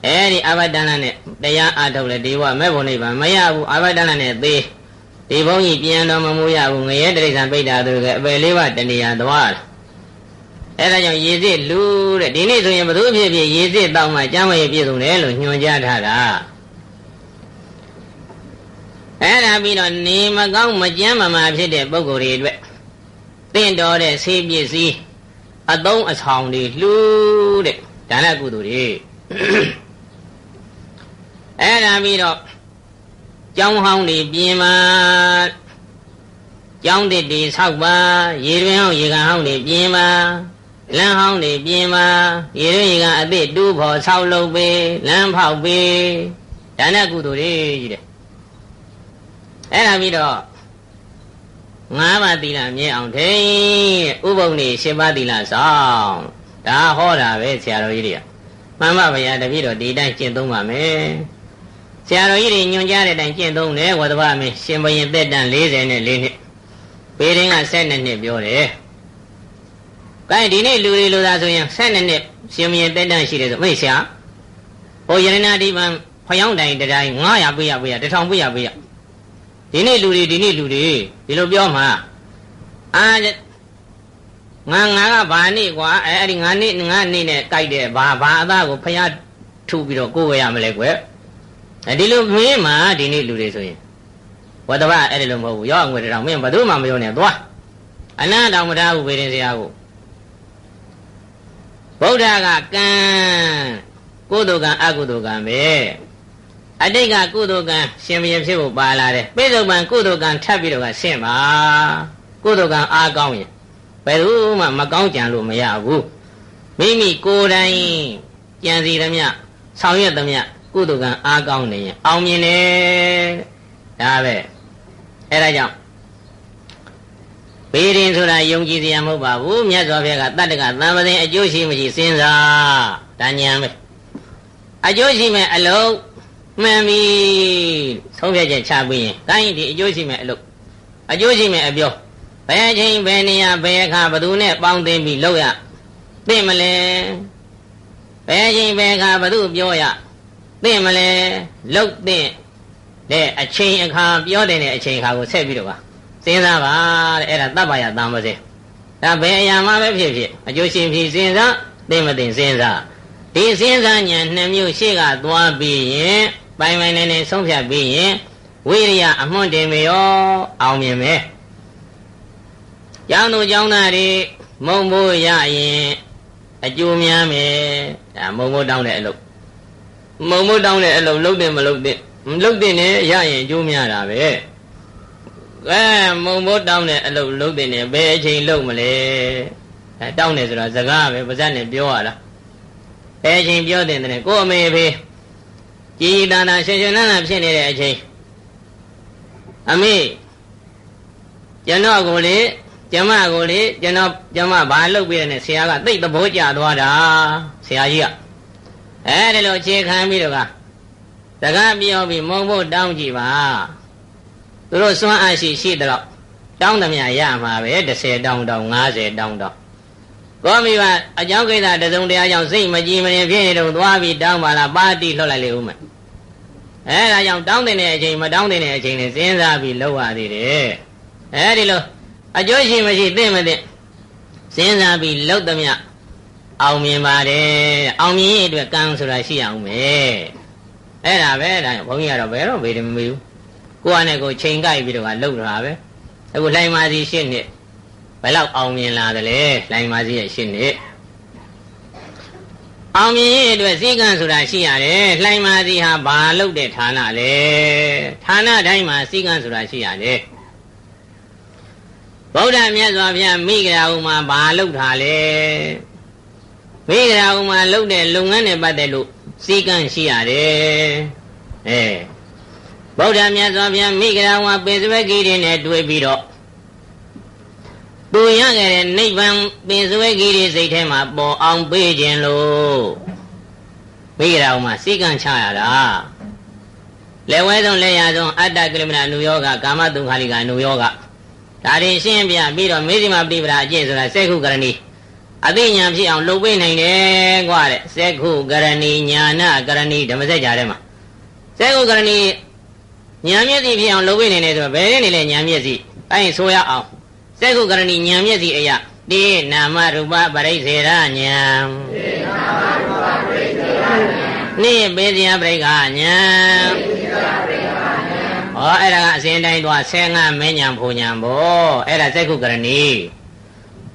အဲဒီအာဘတ်တဏ္ဍနဲ့တရားအားထုတ်လေဒီဘဝမဲ့ဘုံနိဗ္ဗာန်မရဘူးအာဘတ်တဏ္ဍနဲ့သေး ဒီဘုန်းကြီးပြန်တော်မမူရဘူးငရဲတိရစ္ဆာန်ပိဋ္ဌာသူကအပယ်လေးပါးတဏှာသွားတယ်အဲဒါကြောင့်ရေစစ်လူတဲ့ဒီနေ့ဆိုရင်ဘသူဖြစ်ဖြစ်ရေစစ်တောက်မှကျမ်းဝေပြည့်စုံတယ်လို့ညွှန်ကြားထားတာအဲဒါပြီးတော့နေမကောင်းမကျမ်းမမာဖြစ်တဲ့ပုဂ္ဂိုလ်တွေအတွက်တင့်တော်တဲ့ဆေးပစ္စည်းအသုံးအဆောင်တွေလှူတဲ့ဒါနကုသိုလ်တွေအဲဒါပြီးတော့ ကျောင်းဟောင်းတွေပြင်ပါကျောင်းတစ်တွေဆောက်ပါရေတွင်ဟောင်းရေကန်ဟောင်းတွေပြင်ပါလမ်းဟောင်းတွေပြင်ပါရေတွင်ရေကန်အသစ်တူးဖို့ဆောက်လုပ်ပေးလမ်းဖောက်ပေးဒါနကုသိုလ်တွေကြီးတယ်အဲ့ဒါပြီးတော့ငါးပါးသီလမြဲအောင်ထိဥပုံနေရှင်းပါးသီလဆောင်ဒါဟောတာပဲဆရာတော်ကြီးတွေကမှန်ပါဗျာတပည့်တော်ဒီတိုင်းကျင့်သုံးပါမယ် ဆရာတော်ကြီးတွေညွှန်ကြားတဲ့အတိုင်းကျင့်သုံးတယ်ဝတ္တဗမင်းရှင်ဘရင်သက်တမ်း44နှစ်ပေရင်က12နှစ်ပြောတယ်။ကိုင်းဒီနေ့လူတွေလိုသာဆိုရင်12နှစ်ရှင်ဘရင်သက်တမ်းရှိတယ်ဆိုမိတ်ဆရာဟိုယရနာဒီပံဖျောင်းတိုင်တိုင်း900ပေးရပေးရ1000ပေးရပေးရဒီနေ့လူတွေဒီနေ့လူတွေဒီလိုပြောမှာအာငါငါကဘာနေ့ကွာအဲအဲ့ဒီငါနေ့ငါနေ့နဲ့ကြိုက်တယ်ဘာဘာအသားကိုဖျားထူပြီးတော့ကိုယ်ဝရမလဲကွယ် အဲဒီလိုမင်းမှာဒီနေ့လူတွေဆိုရင်ဝတ္တဗအဲ့ဒီလိုမဟုတ်ဘူးရောအငွေတောင်မင်းဘယ်သူမှမပြောနဲ့သွားအနန္တောင်မထားဘူးဝေဒင်စရာကိုဗုဒ္ဓကကံကုသိုလ်ကံအကုသိုလ်ကံပဲအတိတ်ကကုသိုလ်ကံရှင်ဘုရင်ဖြစ်ဖို့ပါလာတယ်ပိဿုပံကုသိုလ်ကံထပ်ပြီးတော့ကဆင့်ပါကုသိုလ်ကံအားကောင်းရင်ဘယ်သူမှမကောင်းကြံလို့မရဘူးမိမိကိုယ်တိုင်ကြံစီသမျှဆောင်ရွက်သမျှ ကုသိုလ်ကံအားကောင်းနေရင်အောင်မြင်တယ်ဒါပဲအဲဒါကြောင့်ဘေးရင်ဆိုတာယုံကြည်စရာမဟုတ်ပါဘူးမြတ်စွာဘုရားကတတ္တကသံပသိအကျိုးရှိမရှိစဉ်းစားဒါညာပဲအကျိုးရှိမဲ့အလုံးမှန်ပြီဆုံးဖြတ်ချက်ချပြီးရင်တိုင်းဒီအကျိုးရှိမဲ့အလုပ်အကျိုးရှိမဲ့အပြောဘယ်အချိန်ဘယ်နေရာဘယ်အခါဘသူနဲ့ပေါင်းသိပြီးလုပ်ရသိမလဲဘယ်အချိန်ဘယ်အခါဘသူပြောရ သိမလဲလုတ်တဲ့တဲ့အချိန်အခါပြောတဲ့အချိန်အခါကိုဆက်ပြီးတော့ပါစဉ်းစားပါတဲ့အဲ့ဒါတပ်ပါရတန်ပါစေဒါဘယ်အရာမှပဲဖြစ်ဖြစ်အကျိုးရှင်ဖြစ်စဉ်းစားသိမသိစဉ်းစားဒီစဉ်းစားဉာဏ်နှစ်မျိုးရှေ့ကသွားပြီးရင်ပိုင်ပိုင်နေနေဆုံးဖြတ်ပြီးရင်ဝိရိယအမွန့်တင်မေရောအောင်မြင်မယ်ကျောင်းသူကျောင်းသားတွေမုံမိုးရရင်အကျိုးများမယ်ဒါမုံမိုးတောင်းတဲ့အလုပ် မုံမိုးတောင်းတဲ့အလုပ်လုပ်တယ်မလုပ်တယ်မလုပ်တဲ့နဲ့ရရင်အကျိုးများတာပဲအဲမုံမိုးတောင်းတဲ့အလုပ်လုပ်တဲ့နဲ့ဘယ်အချိန်လုပ်မလဲအဲတောင်းတယ်ဆိုတာစကားပဲပါဇက်နဲ့ပြောရတာဘယ်အချိန်ပြောတဲ့နဲ့ကိုအမေဖေးကြည်တန်တာရှင်ရှင်နန်းနန်းဖြစ်နေတဲ့အချိန်အမေကျွန်တော်ကိုလေကျမကိုလေကျွန်တော်ကျမဘာလုပ်ပြရနဲ့ဆရာကသိတ်သဘောကျသွားတာဆရာကြီးက အဲဒီလိုအခြေခံပြီးတော့ကစကားပြောပြီးမုံဖို့တောင်းကြည့်ပါသူတို့စွမ်းအားရှိရှိတော့တောင်းသမျှရမှာပဲ30တောင်းတောင်း50တောင်းတောင်းကောမိကအကြောင်းကိစ္စတစုံတရားကြောင့်စိတ်မကြည်မရင်ဖြစ်နေတော့သွားပြီးတောင်းပါလားပါတိလှုပ်လိုက်လေဦးမယ်အဲဒါကြောင့်တောင်းတဲ့အချိန်မတောင်းတဲ့အချိန်နဲ့စဉ်းစားပြီးလှုပ်ရသေးတယ်အဲဒီလိုအကျိုးရှိမရှိသိမသိစဉ်းစားပြီးလှုပ်သမျှ အောင်မြင်ပါတယ်အောင်မြင်ရဲ့အတွက်ကံဆိုတာရှိအောင်မယ်အဲ့ဒါပဲဒါဘုန်းကြီးကတော့ဘယ်တော့မေးတယ်မမေးဘူးကိုယ်ကနေကိုချိန်ကြိုက်ပြီးတော့လှုပ်တာပဲအခုလှိုင်မာစီရှင်းနှစ်ဘယ်လောက်အောင်မြင်လာသလဲလှိုင်မာစီရဲ့ရှင်းနှစ်အောင်မြင်ရဲ့အတွက်စည်းကမ်းဆိုတာရှိရတယ်လှိုင်မာစီဟာဘာလုပ်တဲ့ဌာနလဲဌာနတိုင်းမှာစည်းကမ်းဆိုတာရှိရတယ်ဗုဒ္ဓမြတ်စွာဘုရားမိဂရာဥမှာဘာလုပ်တာလဲ မိဂရာဥမှာလုပ်တဲ့လုပ်ငန်းနဲ့ပတ်သက်လို့စည်းကမ်းရှိရတယ်အဲဗုဒ္ဓမြတ်စွာဘုရားမိဂရာဥမှာပေစဝကိတွေနဲ့တွေ့ပြီးတော့သူရခဲ့တဲ့နိဗ္ဗာန်ပင်စဝဲကြီးတွေစိတ်ထဲမှာပေါ်အောင်ပေးခြင်းလို့မိဂရာဥမှာစည်းကမ်းချရတာလက်ဝဲဆုံးလက်ရဆုံးအတ္တကိလမဏအနုယောဂကာမတုခာလိကအနုယောဂဒါတွေရှင်းပြပြီးတော့မေဇိမပฏิပဒါအကျင့်ဆိုတာစက္ခုကရဏီ အသိဉာဏ်ဖြစ်အောင်လုပ်ပေးနိုင်တယ်ကွာတဲ့စက္ခုကရဏီညာနာကရဏီဓမ္မစကြာထဲမှာစက္ခုကရဏီညာမျက်စိဖြစ်အောင်လုပ်ပေးနိုင်တယ်ဆိုတော့ဘယ်နဲ့လဲညာမျက်စိအဲရင်ဆိုရအောင်စက္ခုကရဏီညာမျက်စိအရာတိနာမရူပပရိစ္ဆေရညာတိနာမရူပပရိစ္ဆေရညာနိပေဇယပရိက္ခညာဩအဲ့ဒါကအစဉ်တိုင်းတော့15မင်းညာဖူညာဘောအဲ့ဒါစက္ခုကရဏီ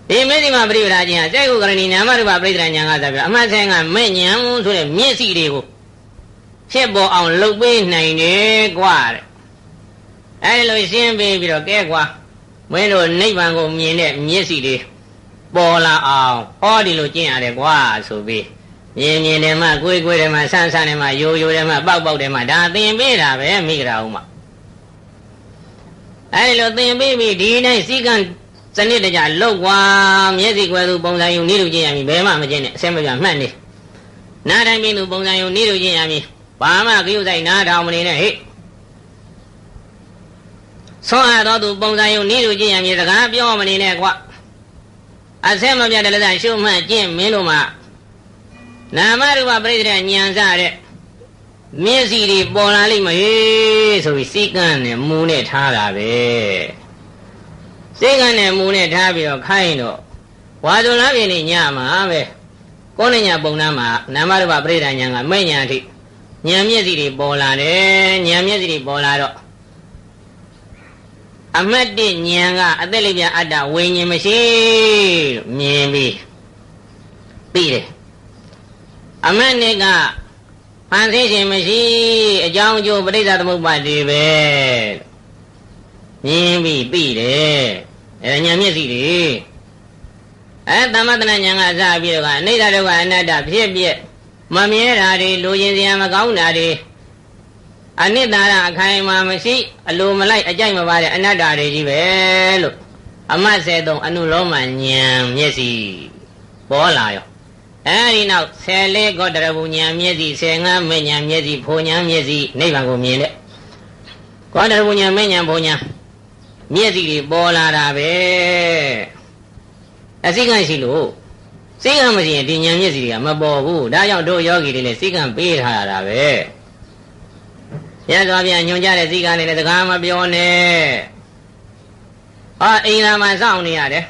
ဒီမေဇိမပရိပဒါချင်းဟာစက္ခုကရဏီနာမရူပပရိဒရာညာကဆိုပြီးအမှတ်ဆိုင်ကမင်းညာဆိုတဲ့မျက်စိတွေကိုဖြစ်ပေါ်အောင်လှုပ်ပေးနိုင်တယ်ကွာတဲ့အဲ့လိုရှင်းပေးပြီးတော့ကဲကွာမင်းတို့နိဗ္ဗာန်ကိုမြင်တဲ့မျက်စိတွေပေါ်လာအောင်ဟောဒီလိုကျင့်ရတယ်ကွာဆိုပြီးမြင်မြင်တယ်မှကိုယ်ကိုယ်တယ်မှဆန်းဆန်းတယ်မှယိုယိုတယ်မှပေါက်ပေါက်တယ်မှဒါသင်ပေးတာပဲမိကြတာဦးမှာအဲဒီလိုသင်ပေးပြီးဒီတိုင်းစည်းကမ်း စနစ်တကျလောက်ကွာမျက်စိကွယ်သူပုံစံယူနေလို့ကျင့်ရမည်ဘယ်မှမကျင့်နဲ့အစဲမပြမှတ်နေနားတိုင်းပြီးသူပုံစံယူနေလို့ကျင့်ရမည်ဘာမှကြုတ်ဆိုင်နားထောင်မနေနဲ့ဟဲ့ဆွမ်းအားတော်သူပုံစံယူနေလို့ကျင့်ရမည်စကားပြောမနေနဲ့ကွာအစဲမပြတဲ့လက်ရှုမှတ်ကျင့်မင်းတို့မှာနာမရူပပရိသေဉာဏ်စတဲ့မျက်စိတွေပေါ်လာလိမ့်မဟေးဆိုပြီးစိတ်ကန်းနဲ့မူနဲ့ထားတာပဲ စိတ်ကန်းနဲ့မူနဲ့ထားပြီးတော့ခိုင်းတော့ဝါဇုံလားပြင်းနေညမှာပဲကိုယ်နဲ့ညပုံနှမ်းမှာနာမရူပပရိဒဉာဏ်ကမဲ့ညာအထိဉာဏ်မျက်စိတွေပေါ်လာတယ်ဉာဏ်မျက်စိတွေပေါ်လာတော့အမတ်တဉာဏ်ကအသက်လေးပြအတ္တဝိညာဉ်မရှိလို့မြင်ပြီးသိတယ်အမတ်နဲ့ကဖန်ဆင်းခြင်းမရှိအကြောင်းအကျိုးပရိစ္ဆသမုပ္ပါဒ်တွေပဲ မြင်ပြီးသိတယ်အဲညာမျက်စိတွေအဲသမတနာညာကစပြီးတော့ကအနိစ္စဒုက္ခအနတ္တဖြစ်ပြက်မမြဲတာတွေလိုချင်စရာမကောင်းတာတွေအနိတ္တရအခိုင်အမာမရှိ အလိုမလိုက်အကြိုက်မပါတဲ့အနတ္တတွေကြီးပဲလို့အမတ်73အနုလောမဉာဏ်မျက်စိပေါ်လာရောအဲဒီနောက်14ကောတရဘူးညာမျက်စိ15မညာမျက်စိဘုံညာမျက်စိနိဗ္ဗာန်ကိုမြင်တဲ့ကောတရဘူးညာမညာဘုံညာ မျက်စိတွေပေါ်လာတာပဲအစိကံရှိလို့စိကံမရှိရင်ဒီညာမျက်စိတွေကမပေါ်ဘူးဒါကြောင့်တို့ယောဂီတွေလည်းစိကံပေးထားရတာပဲရသော်ပြန်ညွန်ကြတဲ့စိကံတွေလည်းတကားမပြောနဲ့ဟာအိမ်သာမှာစောင့်နေရတယ်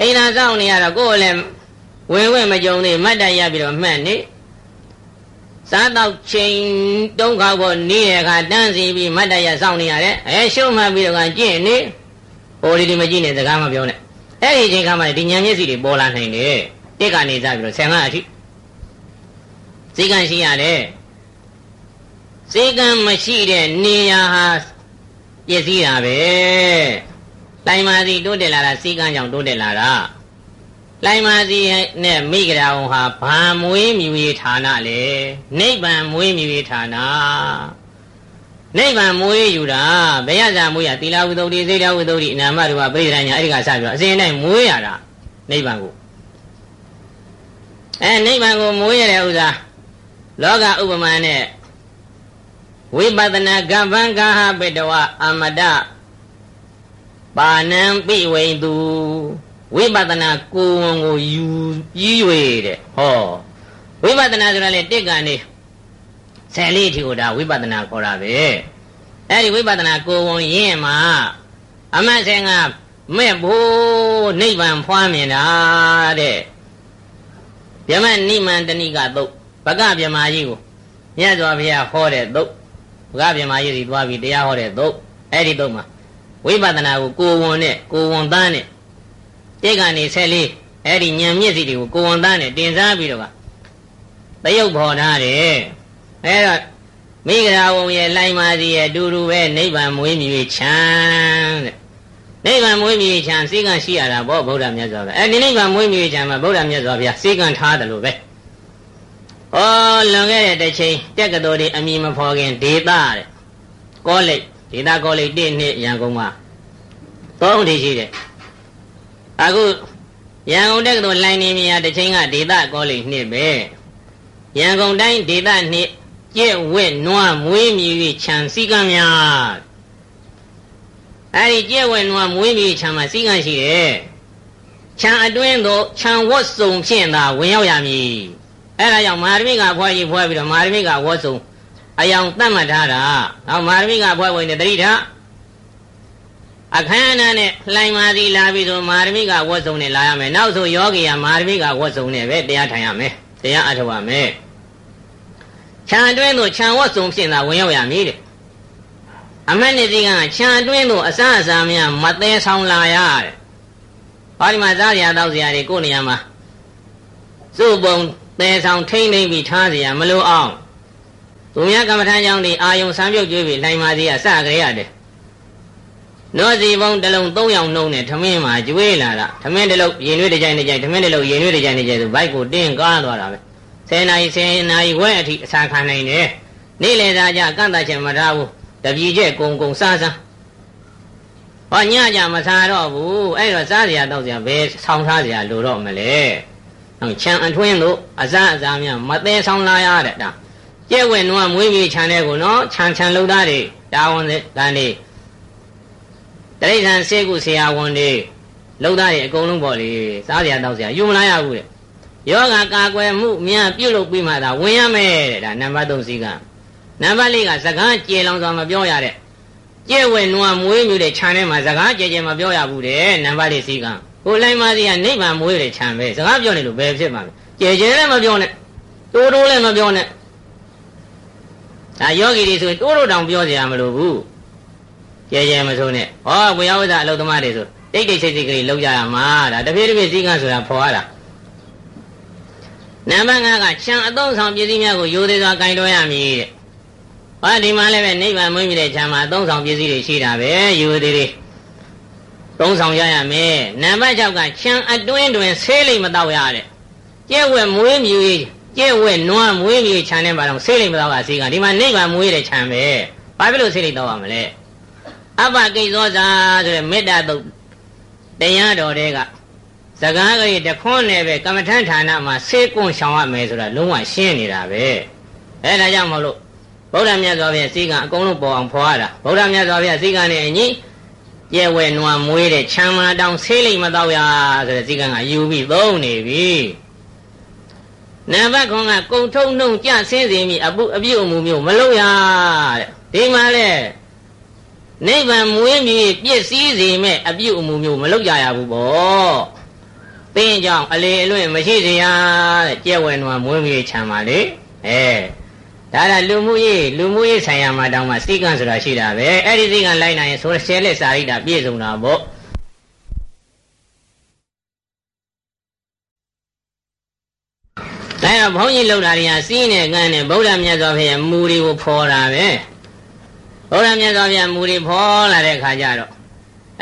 အိမ်သာစောင့်နေရတော့ကိုယ်လည်းဝင်ဝင်မကြုံသေးမတ်တရပြီးတော့မှတ်နေ စားတော့ချိန်တုံးခါပေါ်နေတဲ့အခါတန်းစီပြီးမတ်တရစောင့်နေရတယ်အဲရှုံးမှပြီးတော့ကြင့်နေဟိုဒီဒီမကြည့်နဲ့စကားမပြောနဲ့အဲ့ဒီချိန်ခါမှဒီဉာဏ်မျက်စိတွေပေါ်လာနိုင်တယ်တစ်ကနေစပြီးတော့ဆယ်ငါအထိစိတ်ကံရှိရတယ်စိတ်ကံမရှိတဲ့နေရာဟာပြည့်စည်တာပဲတိုင်မာစီတိုးတက်လာတာစိတ်ကံကြောင့်တိုးတက်လာတာ လိုင်မာစီနဲ့မိဂရာဝန်ဟာဘာမွေးမြူရေးဌာနလေနိဗ္ဗာန်မွေးမြူရေးဌာနနိဗ္ဗာန်မွေးယူတာဘယ်ရစာမွေးရသီလဝိသုဒ္ဓိစေတဝိသုဒ္ဓိအနာမရူပပိဋကညာအဲ့ဒီကစပြီးတော့အစဉ်တိုင်းမွေးရတာနိဗ္ဗာန်ကိုအဲနိဗ္ဗာန်ကိုမွေးရတဲ့ဥစ္စာလောကဥပမာနဲ့ဝိပဿနာကပ္ပံကာဟပိတဝအမတပါဏံပိဝိတု ဝိပဿနာကိုယ်ဝန်ကိုယူကြီး၍တဲ့ဟောဝိပဿနာဆိုတာလေတစ်ကနေဆယ်လေးအထိကိုဒါဝိပဿနာခေါ်တာပဲအဲ့ဒီဝိပဿနာကိုယ်ဝန်ရင်းမှာအမတ်ဆင်ကမဲ့ဖို့နိဗ္ဗာန်ဖွားမြင်တာတဲ့ဗျမနိမန္တနိကသုတ်ဘကဗျမာကြီးကိုမြတ်စွာဘုရားဟောတဲ့သုတ်ဘကဗျမာကြီးစီသွားပြီးတရားဟောတဲ့သုတ်အဲ့ဒီသုတ်မှာဝိပဿနာကိုကိုယ်ဝန်နဲ့ကိုယ်ဝန်သားနဲ့ တိတ်ကနေဆက်လေးအဲ့ဒီညံမြင့်စီတွေကိုကိုယ်ဝန်သားနဲ့တင်စားပြီးတော့ကတယုတ်ဖော်ထားတယ်အဲ့တော့မိဂရာဝုံရဲ့လိုင်မာစီရဲ့အတူတူပဲနိဗ္ဗာန်မွေးမြူချမ်းတဲ့နိဗ္ဗာန်မွေးမြူချမ်းစိတ်ကရှိရတာဗောဗုဒ္ဓမြတ်စွာဘုရားအဲ့ဒီနိဗ္ဗာန်မွေးမြူချမ်းမှာဗုဒ္ဓမြတ်စွာဘုရားစိတ်ကထားတယ်လို့ပဲဩလွန်ခဲ့တဲ့တစ်ချိန်တက်ကတော်တွေအမိမဖော်ခင်ဒေတာတဲ့ကောလိပ်ဒေတာကောလိပ်1နှစ်ရန်ကုန်မှာသုံးထည်ရှိတယ် အခုရန်ကုန်တက်ကတော်လိုင်းနေမြာတစ်ချိန်ကဒေတာကောလိပ်2ပဲရန်ကုန်တိုင်းဒေတာ2ကျက်ဝက်နွားမွေးမြူ၍ခြံစည်းကမ်းများအဲဒီကျက်ဝက်နွားမွေးမြူခြံမှာစည်းကမ်းရှိတယ်ခြံအတွင်းသို့ခြံဝတ်စုံဖြင့်သာဝင်ရောက်ရမည်အဲ့ဒါကြောင့်မာရမိကဖွဲ့ကြီးဖွဲ့ပြီးတော့မာရမိကဝတ်စုံအယောင်တတ်မှတ်ထားတာနောက်မာရမိကဖွဲ့ဝင်တဲ့တတိထ အခမ်းအနားနဲ့လှိုင်မာစီလာပြီးဆိုမာရမိကဝတ်စုံနဲ့လာရမယ်နောက်ဆိုယောဂီကမာရမိကဝတ်စုံနဲ့ပဲတရားထိုင်ရမယ်တရားအထောက်ရမယ်ခြံအတွင်းသို့ခြံဝတ်စုံဖြင့်သာဝင်ရောက်ရမည်တဲ့အမတ်နေစီကခြံအတွင်းသို့အစအစာများမသေးဆောင်လာရတဲ့ဟောဒီမှာစားရတောက်စရာတွေကိုနေရာမှာစုပုံသဲဆောင်ထိမ့်နေပြီးထားစရာမလိုအောင်သူများကမ္မထမ်းကြောင့်ဒီအာယုံစံပြုတ်ကျွေးပြီးလှိုင်မာစီကစကြရတယ် နောစီပုံတလုံး၃ယောက်နှုံးနဲ့ထမင်းမှာကျွေးလာတာထမင်းတလုံးရင်ွေးတကြိုင်တကြိုင်ထမင်းတလုံးရင်ွေးတကြိုင်တကြိုင်ဆိုဘိုက်ကိုတင်းကားသွားတာပဲ10နာရီ10နာရီဝဲအထိအစာခံနိုင်တယ်နေ့လည်စာကြကန့်တတ်ချက်မထားဘူးတပြီကျက်ကုံကုံစားစားဟောညကြမစားတော့ဘူးအဲ့တော့စားစရာတော့စရာဘယ်ဆောင်းစားစရာလိုတော့မလဲဟုတ်ခြံအထွင်းတို့အစားအစာများမသေးဆောင်လာရတဲ့ဒါကျက်ဝဲနွားမွေးမြေခြံတဲ့ကိုနော်ခြံခြံလုံသားတွေတာဝန်ကန်တွေ တရိษံစေကုဆရာဝန်တွေလုံသားတွေအကုန်လုံးပေါ့လေစားစရာတော့စရာယူမလာရဘူးတဲ့ယောဂကာကွယ်မှုများပြုလုပ်ပြီးမှသာဝင်ရမယ်တဲ့ဒါနံပါတ်3စီကနံပါတ်4ကစကားကြေလောင်စွာမပြောရတဲ့ကျဲဝဲနွားမွေးမြူတဲ့ခြံထဲမှာစကားကြဲကြဲမပြောရဘူးတဲ့နံပါတ်4စီကကိုလိုင်းမစီကနိဗ္ဗာန်မွေးတဲ့ခြံပဲစကားပြောနေလို့ဘယ်ဖြစ်မှာလဲကြဲကြဲလည်းမပြောနဲ့တိုးတိုးလည်းမပြောနဲ့ဒါယောဂီတွေဆိုရင်တိုးတိုးတောင်ပြောစရာမလိုဘူး ကြဲကြဲမဆိုနဲ့ဟောဝေယဝဇအလုသမားတွေဆိုတိတ်တိတ်ဆိတ်ဆိတ်ကလေးလောက်ကြရမှာဒါတဖြည်းတဖြည်းစည်းကမ်းဆိုတာဖော်ရတာနံပါတ်5ကခြံအသုံးဆောင်ပစ္စည်းများကိုရိုသေစွာကင်တွဲရမည်တဲ့။ဟာဒီမှာလည်းပဲနိဗ္ဗာန်မွေးမြတဲ့ခြံမှာအသုံးဆောင်ပစ္စည်းတွေရှိတာပဲရိုသေတွေသုံးဆောင်ရရမယ်။နံပါတ်6ကခြံအတွင်းတွင်ဆေးလိမ်မတော့ရတဲ့။ကျဲဝဲမွေးမြူကျဲဝဲနွားမွေးမြူခြံထဲမှာတော့ဆေးလိမ်မတော့ကဆေးကဒီမှာနိဗ္ဗာန်မွေးတဲ့ခြံပဲ။ဘာဖြစ်လို့ဆေးလိမ်တော့ရမလဲ။ အပ္ပကိသောဇာဆိုတဲ့မေတ္တာတုတ်တရားတော်တွေကစကားကလေးတခွန်းနဲ့ပဲကမ္မထန်ဌာနမှာဆေးကွန်ရှောင်ရမယ်ဆိုတာလုံးဝရှင်းနေတာပဲအဲဒါကြောင့်မလို့ဗုဒ္ဓမြတ်စွာဘုရားစီကံအကုန်လုံးပေါ်အောင်ဖော်ရတာဗုဒ္ဓမြတ်စွာဘုရားစီကံနဲ့အညီကျဲဝဲနွားမွေးတဲ့ချမ်းမာတောင်ဆေးလိမ့်မတော့ရဆိုတဲ့စီကံကယူပြီးသုံးနေပြီနံပါတ်ခွန်ကကုံထုံနှုံကြဆင်းစေမိအပုအပြုတ်မှုမျိုးမလုပ်ရတဲ့ဒီမှာလဲ နိဗ္ဗာန်မွေးမြူပြည့်စည်စေမဲ့အပြုတ်အမှုမျိုးမလုပ်ကြရဘူးပေါ့သင်ကြောင့်အလေအလွင့်မရှိစေရတဲ့ကြဲဝဲနွားမွေးမြူချမ်းပါလေအဲဒါကလူမှုရေးလူမှုရေးဆိုင်ရာမှာတောင်းမှစိကံဆိုတာရှိတာပဲအဲ့ဒီစိကံလိုက်နိုင်ရင်ဆိုဆဲလက်စာရိတာပြည့်စုံတာပေါ့ဒါတော့ဘုန်းကြီးလောက်တာတွေကစီးနေကန်းနေဗုဒ္ဓမြတ်စွာဘုရားမူတွေကိုဖော်တာပဲ ဗုဒ္ဓမြတ်စွာဘုရားမူတွေဖော်လာတဲ့ခါကျတော့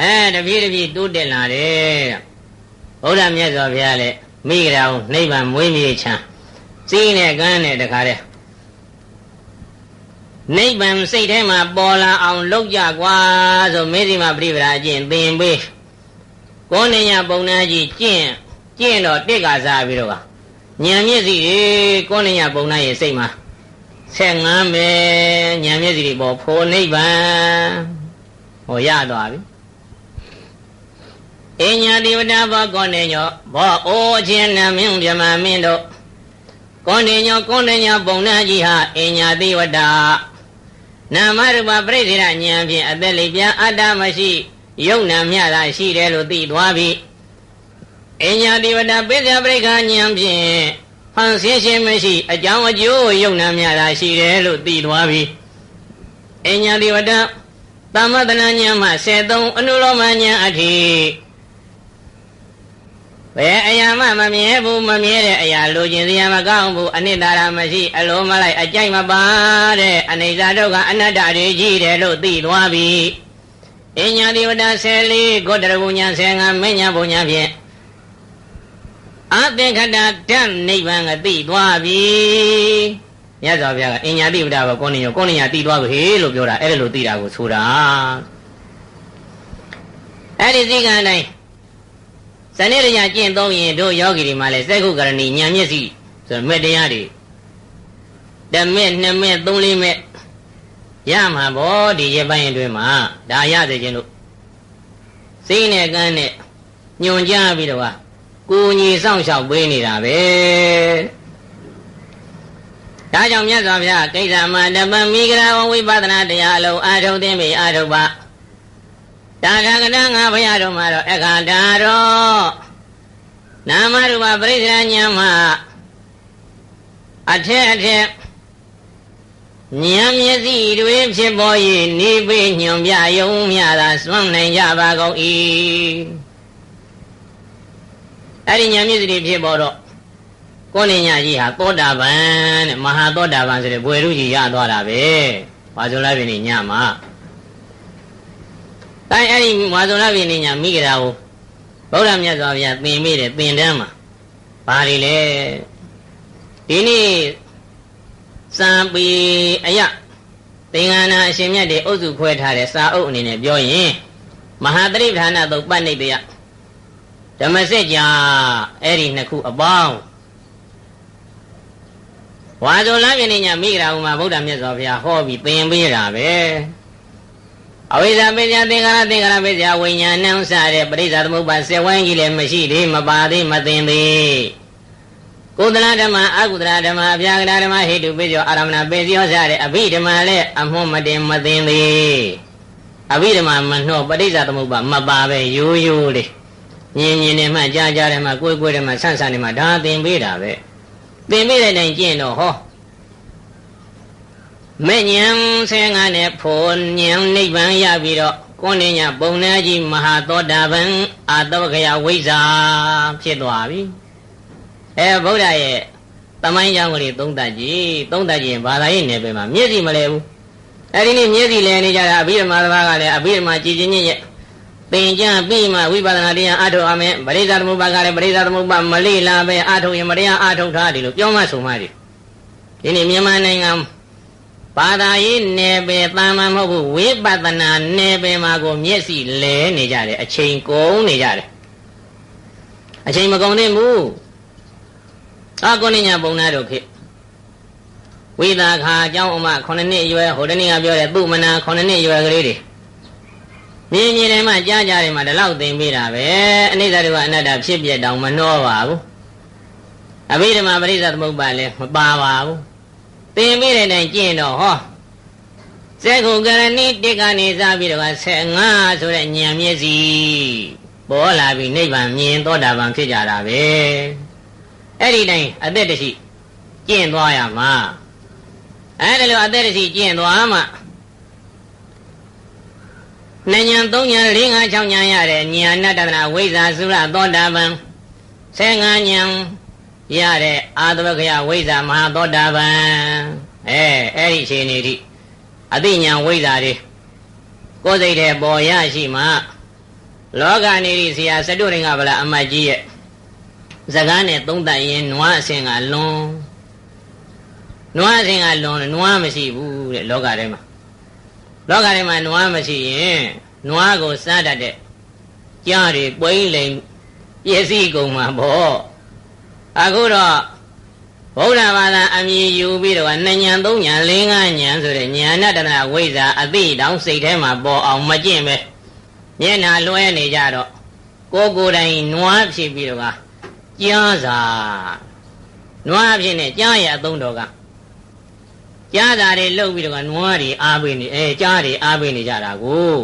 အဲတပြေးတပြေးတိုးတက်လာတယ်ဗုဒ္ဓမြတ်စွာဘုရားလည်းမိဂရာကိုနှိဗ္ဗာန်မွေးမြေချမ်းစီးနေကန်းနေတခါတဲ့နိဗ္ဗာန်စိတ်ထဲမှာပေါ်လာအောင်လုပ်ကြကွာဆိုမေဇိမပရိပဒါအကျင့်သင်ပေးကိုနေညာပုံနာကြီးကျင့်ကျင့်တော့တစ်ကစားပြီးတော့ညံမျက်စိတွေကိုနေညာပုံနာရဲ့စိတ်မှာ ဆက်ငမ်းပဲညံမျက်စိတွေပေါ်ဖို့နိဗ္ဗာန်ဟောရသွားပြီအညာတိဝတ္တဘောကောနေညောဘောအိုအချင်းနမင်းမြမမင်းတို့ကောနေညောကောနေညပုံနာကြီးဟာအညာတိဝတ္တနာမရူပပြိသေရဉာဏ်ဖြင့်အသက်လေးပြန်အတ္တမရှိယုံနာမြတာရှိတယ်လို့သိသွားပြီအညာတိဝတ္တပိစ္ဆပရိက္ခဉာဏ်ဖြင့် ဖန်ဆင်းခြင်းမရှိအကြောင်းအကျိုးယုံနာမြတာရှိတယ်လို့သိသွားပြီအညာတိဝတ္တသမတနာဉာဏ်မှ73အနုလောမဉာဏ်အထိဘယ်အရာမှမမြဲဘူးမမြဲတဲ့အရာလိုချင်စရာမကောင်းဘူးအနိတ္တရာမရှိအလိုမလိုက်အကြိုက်မပါတဲ့အနိစ္စဒုက္ခအနတ္တတွေကြီးတယ်လို့သိသွားပြီအညာတိဝတ္တ14ဂုတ္တရဘုညာ15မညာဘုညာဖြင့် အသင်္ခတဓာတ်နိဗ္ဗာန်ကသိသွားပြီမြတ်စွာဘုရားကအညာတိဝတ္တဘကိုနေရောကိုနေညာသိသွားပြီလို့ပြောတာအဲ့ဒါလို့သိတာကိုဆိုတာအဲ့ဒီသိကအတိုင်းဇဏိရယကျင့်သုံးရင်တို့ယောဂီတွေမှာလဲစက္ခုကရဏီညာမျက်စိဆိုမဲ့တရားတွေတမဲ့နှစ်မဲ့သုံးလေးမဲ့ရမှာဗောဒီရပိုင်းအတွင်းမှာဒါရစေခြင်းလို့စိတ်နဲ့ကန်းနဲ့ညွန်ကြပြီးတော့ ကိုညီစောင့်ရှောက်ပေးနေတာပဲဒါကြောင့်မြတ်စွာဘုရားကိစ္စမတပမိဂရဝဝိပဿနာတရားအလုံးအာထုံသိမိအာထုပါတာဂကတငါဘုရားတော်မှာတော့အခါတာတော့နာမရူပပရိစ္ဆာညာမှာအထက်အထက်ဉာဏ်မျက်စိတွေဖြစ်ပေါ်၍နေပေညွန်ပြယုံမြတာစွန့်နိုင်ကြပါကုန်၏ အဲ့ဒီဉာဏ်မျက်စိတွေဖြစ်ပေါ်တော့ကိုနေညာကြီးဟာသောတာပန်တဲ့မဟာသောတာပန်ဆိုတဲ့ဘွယ်လူကြီးရသွားတာပဲဘာဆိုလဲပြင်ညမှာတိုင်းအဲ့ဒီဝါဇုလပိနိညာမိဂရာကိုဗုဒ္ဓမြတ်စွာဘုရားသင်မိတယ်သင်တန်းမှာဘာတွေလဲဒီနေ့စံပီအယသင်္ကနာအရှင်မြတ်တွေအုပ်စုခွဲထားတဲ့စာအုပ်အနေနဲ့ပြောရင်မဟာတရိပဌာနသုတ်ပတ်နိတယ ဓမ္မစစ်ကြာအဲ့ဒီနှစ်ခုအပေါင်းဝါဇုလပိနိညာမိဂရာဟူမှာဗုဒ္ဓမြတ်စွာဘုရားဟောပြီးသင်ပေးတာပဲအဝိဇ္ဇာပိစ္ဆာသင်္ခါရသင်္ခါရပိစ္ဆာဝိညာဏံစတဲ့ပရိစ္ဆာသမုပ္ပါစေဝိုင်းကြီးလည်းမရှိသေးမပါသေးမသိသေးကုသလဓမ္မအကုသလဓမ္မအပြာကဓမ္မဟိတုပိစ္ဆောအာရမဏပိစ္ဆောစတဲ့အဘိဓမ္မာလည်းအမွှမတင်မသိသေးအဘိဓမ္မာမနှောပရိစ္ဆာသမုပ္ပါမပါပဲရိုးရိုးလေး ညင်ညင်နဲ့မှကြားကြားတယ်မှကိုယ်ကိုယ်တယ်မှဆန့်ဆန့်တယ်မှဒါသင်ပေးတာပဲသင်ပေးတဲ့တိုင်ကျင့်တော့ဟောမဲ့ညံဆဲငါနဲ့ဖို့ညံနိဗ္ဗာန်ရပြီးတော့ကိုနေညာပုံနာကြီးမဟာသောတာပန်အာတဝခယဝိဇ္ဇာဖြစ်သွားပြီအဲဗုဒ္ဓရဲ့တမိုင်းကြောင့်ကလေးသုံးတတ်ကြီးသုံးတတ်ကြီးဘာသာရေးနယ်ပယ်မှာမျက်စိမလဲဘူးအဲဒီနေ့မျက်စိလဲနေကြတာအဘိဓမ္မာသဘာကလည်းအဘိဓမ္မာကြည်ချင်းရဲ့ သင်ကြပြီးမှဝိပဿနာတရားအထုတ်အမယ်ပရိသသမုပ္ပါကလည်းပရိသသမုပ္ပါမလိလာပဲအထုတ်ရင်မတရားအထုတ်ထားတယ်လို့ပြောမှဆိုမှတယ်ဒီနေ့မြန်မာနိုင်ငံဘာသာရေးနယ်ပယ်တာမန်မဟုတ်ဘူးဝိပဿနာနယ်ပယ်မှာကိုမျက်စိလဲနေကြတယ်အချိန်ကုန်နေကြတယ်အချိန်မကုန်သေးဘူးအကုဏိညာပုံနာတို့ခေဝိသာခာအကြောင်းအမ9နှစ်အရွယ်ဟိုတနေ့ကပြောတဲ့သူ့မနာ9နှစ်အရွယ်ကလေးတွေ မြင်မြင်တယ်မှကြားကြတယ်မှဒီလောက်သိမ့်ပေးတာပဲအနိစ္စတွေကအနတ္တဖြစ်ပြတောင်မနှောပါဘူးအဘိဓမ္မာပရိစ္ဆသမုပ္ပါလည်းမပါပါဘူးသင်မိတဲ့တိုင်ကျင့်တော့ဟောဇေခုကရဏိတိကနေစပြီးတော့15ဆိုတဲ့ဉာဏ်မျက်စိပေါ်လာပြီးနိဗ္ဗာန်မြင်သောတာပန်ဖြစ်ကြတာပဲအဲ့ဒီတိုင်းအသက်တရှိကျင့်သွားရမှာအဲ့ဒါလိုအသက်တရှိကျင့်သွားမှ နှဉ္ဉံ၃ဉ္ဉံ၄၅၆ဉ္ဉံရတဲ့ဉာဏတတနာဝိဇ္ဇာသုရသောတာပန်15ဉ္ဉံရတဲ့အာသဝကယဝိဇ္ဇာမဟာသောတာပန်အဲအဲ့ဒီအချိန်នេះအသိဉာဏ်ဝိဇ္ဇာတွေကိုယ်စိတ်ထဲပေါ်ရရှိမှလောကနေဒီဆရာစတုရင်္ဂဗလာအမတ်ကြီးရဲ့စကားနဲ့သုံးသပ်ရင်နွားအဆင်ကလွန်နွားစင်ကလွန်နွားမရှိဘူးတဲ့လောကထဲမှာ လောကထဲမှာနွားမရှိရင်နွားကိုစားတတ်တဲ့ကြားတွေပွိမ့်လိမ်ပျက်စီးကုန်မှာပေါ့အခုတော့ဗုဒ္ဓဘာသာအမြင်ယူပြီးတော့နှစ်ညံသုံးညံလေးငါညံဆိုတဲ့ညာဏတနာဝိဇ္ဇာအသိတောင်စိတ်ထဲမှာပေါ်အောင်မကျင့်ပဲမျက်နာလွှဲနေကြတော့ကိုကိုယ်တိုင်နွားဖြစ်ပြီးတော့ကြားစာနွားဖြစ်နေကြားရအသုံးတော်က ကြားစာတွေလှုပ်ပြီးတော့နွားတွေအားပေးနေအဲကြားတွေအားပေးနေကြတာကို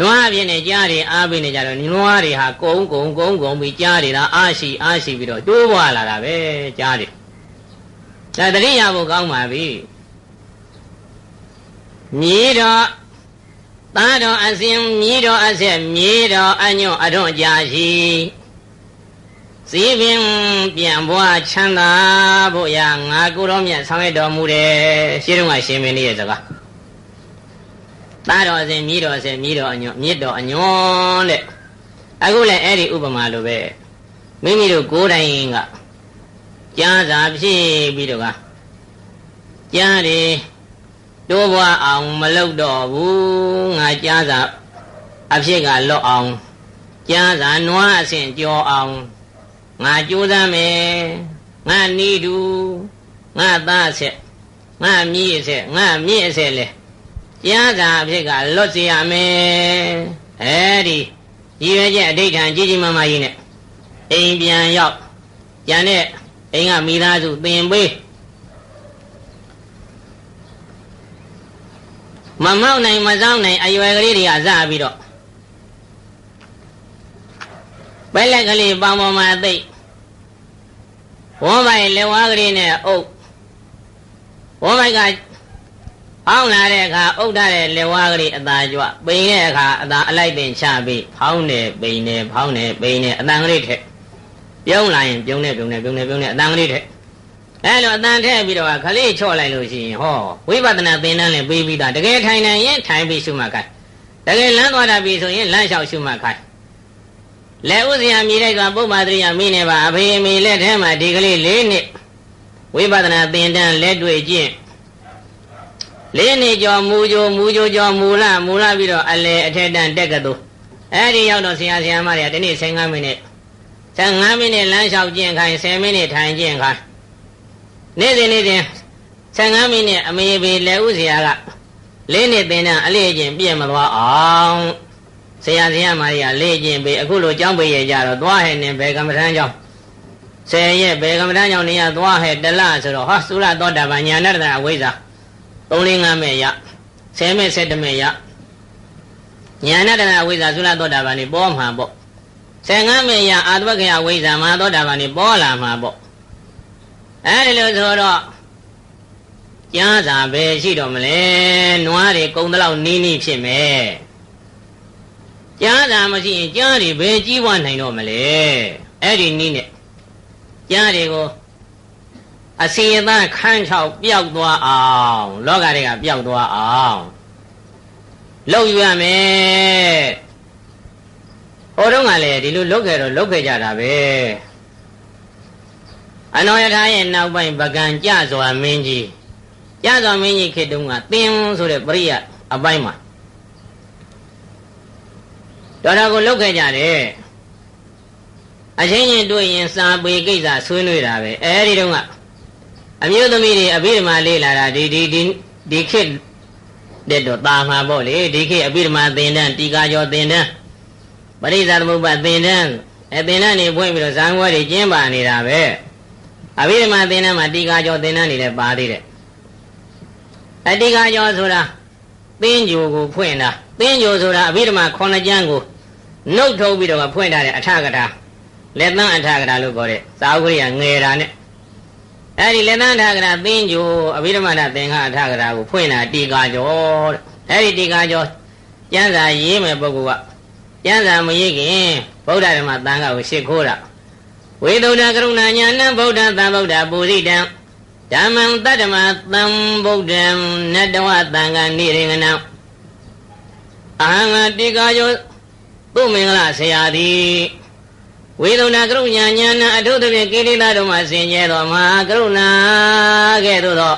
နွားပြင်းနဲ့ကြားတွေအားပေးနေကြတော့နွားတွေဟာကုန်းကုန်းကုန်းကုန်းပြီးကြားတွေကအားရှိအားရှိပြီးတော့တိုးပွားလာတာပဲကြားတွေဒါတတိယဘုကောင်းပါပြီမြေတော်သားတော်အစဉ်မြေတော်အဆက်မြေတော်အညွန့်အထွန်းကြာရှိ စည်းပင်ပြန်ပွားချမ်းသာဖို့ရာငါကိုတော်မြတ်ဆောင်ရတော်မူတယ်ရှင်းတော့ကရှင်မင်းလေးရဲ့စကားသားတော်အစဉ်မြည်တော်အစဉ်မြည်တော်အညွန့်မြစ်တော်အညွန့်တဲ့အခုလည်းအဲ့ဒီဥပမာလိုပဲမိမိတို့ကိုယ်တိုင်ကကြားစာဖြစ်ပြီးတော့ကကြားတယ်တိုးပွားအောင်မလုပ်တော့ဘူးငါကြားစာအဖြစ်ကလွတ်အောင်ကြားစာနွားအစဉ်ကြောအောင် ငါကြိုးစားမယ်ငါနီးတူငါသားဆက်ငါမြည်ဆက်ငါမြည်ဆက်လေကြားစာအဖြစ်ကလွတ်စေရမယ်အဲဒီရည်ရွယ်ချက်အဋိဌာန်ကြီးကြီးမားမားကြီးနဲ့အိမ်ပြန်ရောက်ကျန်တဲ့အိမ်ကမိသားစုသင်ပေးမမောက်နိုင်မစောင်းနိုင်အရွယ်ကလေးတွေကစပြီးတော့ ပဲလက်ကလေးပေါင်ပေါ်မှာသိဝန်းပိုင်လက်ဝါးကလေးနဲ့အုပ်ဝန်းပိုင်ကအောင်းလာတဲ့အခါအုပ်ထားတဲ့လက်ဝါးကလေးအသာကြွပိန်တဲ့အခါအသာအလိုက်တင်ချပြီးဖောင်းတယ်ပိန်တယ်ဖောင်းတယ်ပိန်တယ်အတန်ကလေးထက်ပြုံးလာရင်ပြုံးနေပြုံးနေပြုံးနေပြုံးနေအတန်ကလေးထက်အဲလိုအတန်ထည့်ပြီးတော့ခလေးချော့လိုက်လို့ရှိရင်ဟောဝိပဿနာသင်တန်းလည်းပြီးပြီးသားတကယ်ထိုင်နေရင်ထိုင်ပြီးရှုမှတ်ခိုင်းတကယ်လမ်းသွားတာပြီဆိုရင်လမ်းလျှောက်ရှုမှတ်ခိုင်း လက်ဥစရာမြည်လိုက်တာပုပ္ပါတရိယမိနေပါအဖေအမေလက်ထဲမှာဒီကလေး၄နှစ်ဝိပဿနာသင်တန်းလက်တွေ့ကျင့်လေးနှစ်ကျော်မူကြိုမူကြိုကျော်မူလမူလပြီးတော့အလေအထက်တန်းတက်ကတူအဲ့ဒီရောက်တော့ဆရာဆရာမတွေကဒီနေ့15မိနစ်15မိနစ်လမ်းလျှောက်ကျင့်ခိုင်း10မိနစ်ထိုင်ကျင့်ခိုင်းနေ့စဉ်နေ့စဉ်15မိနစ်အမေဘေလက်ဥစရာကလေးနှစ်သင်တန်းအလေးချင်းပြည့်မသွားအောင် ဆရာဆရာမကြီးကလေးချင်းပေအခုလိုကြောင်းပေရကြတော့သွားဟဲ့နေဘယ်ကမ္မထမ်းကြောင်းဆယ်ရက်ဘယ်ကမ္မထမ်းကြောင်းနေရသွားဟဲ့တလဆိုတော့ဟာသုရသောတာပန်ညာနဲ့တအဝိဇ္ဇာ3 4 5မဲ့ရ10မဲ့7မဲ့ရညာနဲ့တအဝိဇ္ဇာသုရသောတာပန်နေပေါ်မှာပေါ့15မဲ့ရအာတဝက္ခယဝိဇ္ဇာမဟာသောတာပန်နေပေါ်လာမှာပေါ့အဲဒီလိုဆိုတော့ကြားစာပဲရှိတော့မလဲနွားတွေကုံတလောက်နီးနီးဖြစ်မယ် ကြားစာမရှိရင်ကြားတွေဘယ်ကြီးပွားနိုင်တော့မလဲအဲ့ဒီနီးနဲ့ကြားတွေကိုအစီအသန်းခန်းချောက်ပျောက်သွားအောင်လောကတွေကပျောက်သွားအောင်လုပ်ယူရမယ်ဟိုတုန်းကလည်းဒီလိုလုပ်ခဲ့တော့လုပ်ခဲ့ကြတာပဲအနောယထာရဲ့နောက်ပိုင်းပကံကြစွာမင်းကြီးကြစွာမင်းကြီးခေတုံးကသင်ဆိုတဲ့ပရိယအပိုင်းမှာ တော်တော်ကိုလုတ်ခဲ့ကြတယ်အချင်းချင်းတွေ့ရင်စာပေကိစ္စဆွေးနွေးတာပဲအဲဒီတုန်းကအမျိုးသမီးတွေအဘိဓမ္မာလေးလာတာဒီဒီဒီဒီခေတ်တဲ့တော့ตาမှာပေါ့လေဒီခေတ်အဘိဓမ္မာသင်တန်းတီကာကျော်သင်တန်းပရိသသမုပ္ပါသင်တန်းအဲသင်တန်းနေဖွင့်ပြီးတော့ဇံဝဲတွေကျင်းပါနေတာပဲအဘိဓမ္မာသင်တန်းမှာတီကာကျော်သင်တန်းနေလည်းပါသေးတယ်အတီကာကျော်ဆိုတာသင်္ကြိုကိုဖွင့်တာသင်္ကြိုဆိုတာအဘိဓမ္မာခုနှစ်ကျမ်းကို နှုတ်ထုတ်ပြီးတော့ဖွင့်ထားတဲ့အထကထာလက်သန်းအထကထာလို့ခေါ်တဲ့သာဝရိယငယ်တာနဲ့အဲ့ဒီလက်သန်းအထကထာသင်္ကြိုအဘိဓမ္မာသင်္ဃအထကထာကိုဖွင့်တာတီကာကျော်တဲ့အဲ့ဒီတီကာကျော်ကျမ်းစာရေးမယ်ပုဂ္ဂိုလ်ကကျမ်းစာမရေးခင်ဗုဒ္ဓဓမ္မသံဃာကိုရှ िख ိုးတာဝေဒုဒ္ဓကရုဏာညာဏဗုဒ္ဓသံဗုဒ္ဓပူဇိတံဓမ္မံတတ္တမသံဗုဒ္ဓံနတဝသံဃာနိရိငနံအဟံတိကာယော သူ့မင်္ဂလာဆရာသည်ဝေဒနာကရုဏာညာနာအထုသဖြင့်ကိလေသာတို့မှဆင်ကျဲသောမဟာကရုဏာကဲ့သို့သော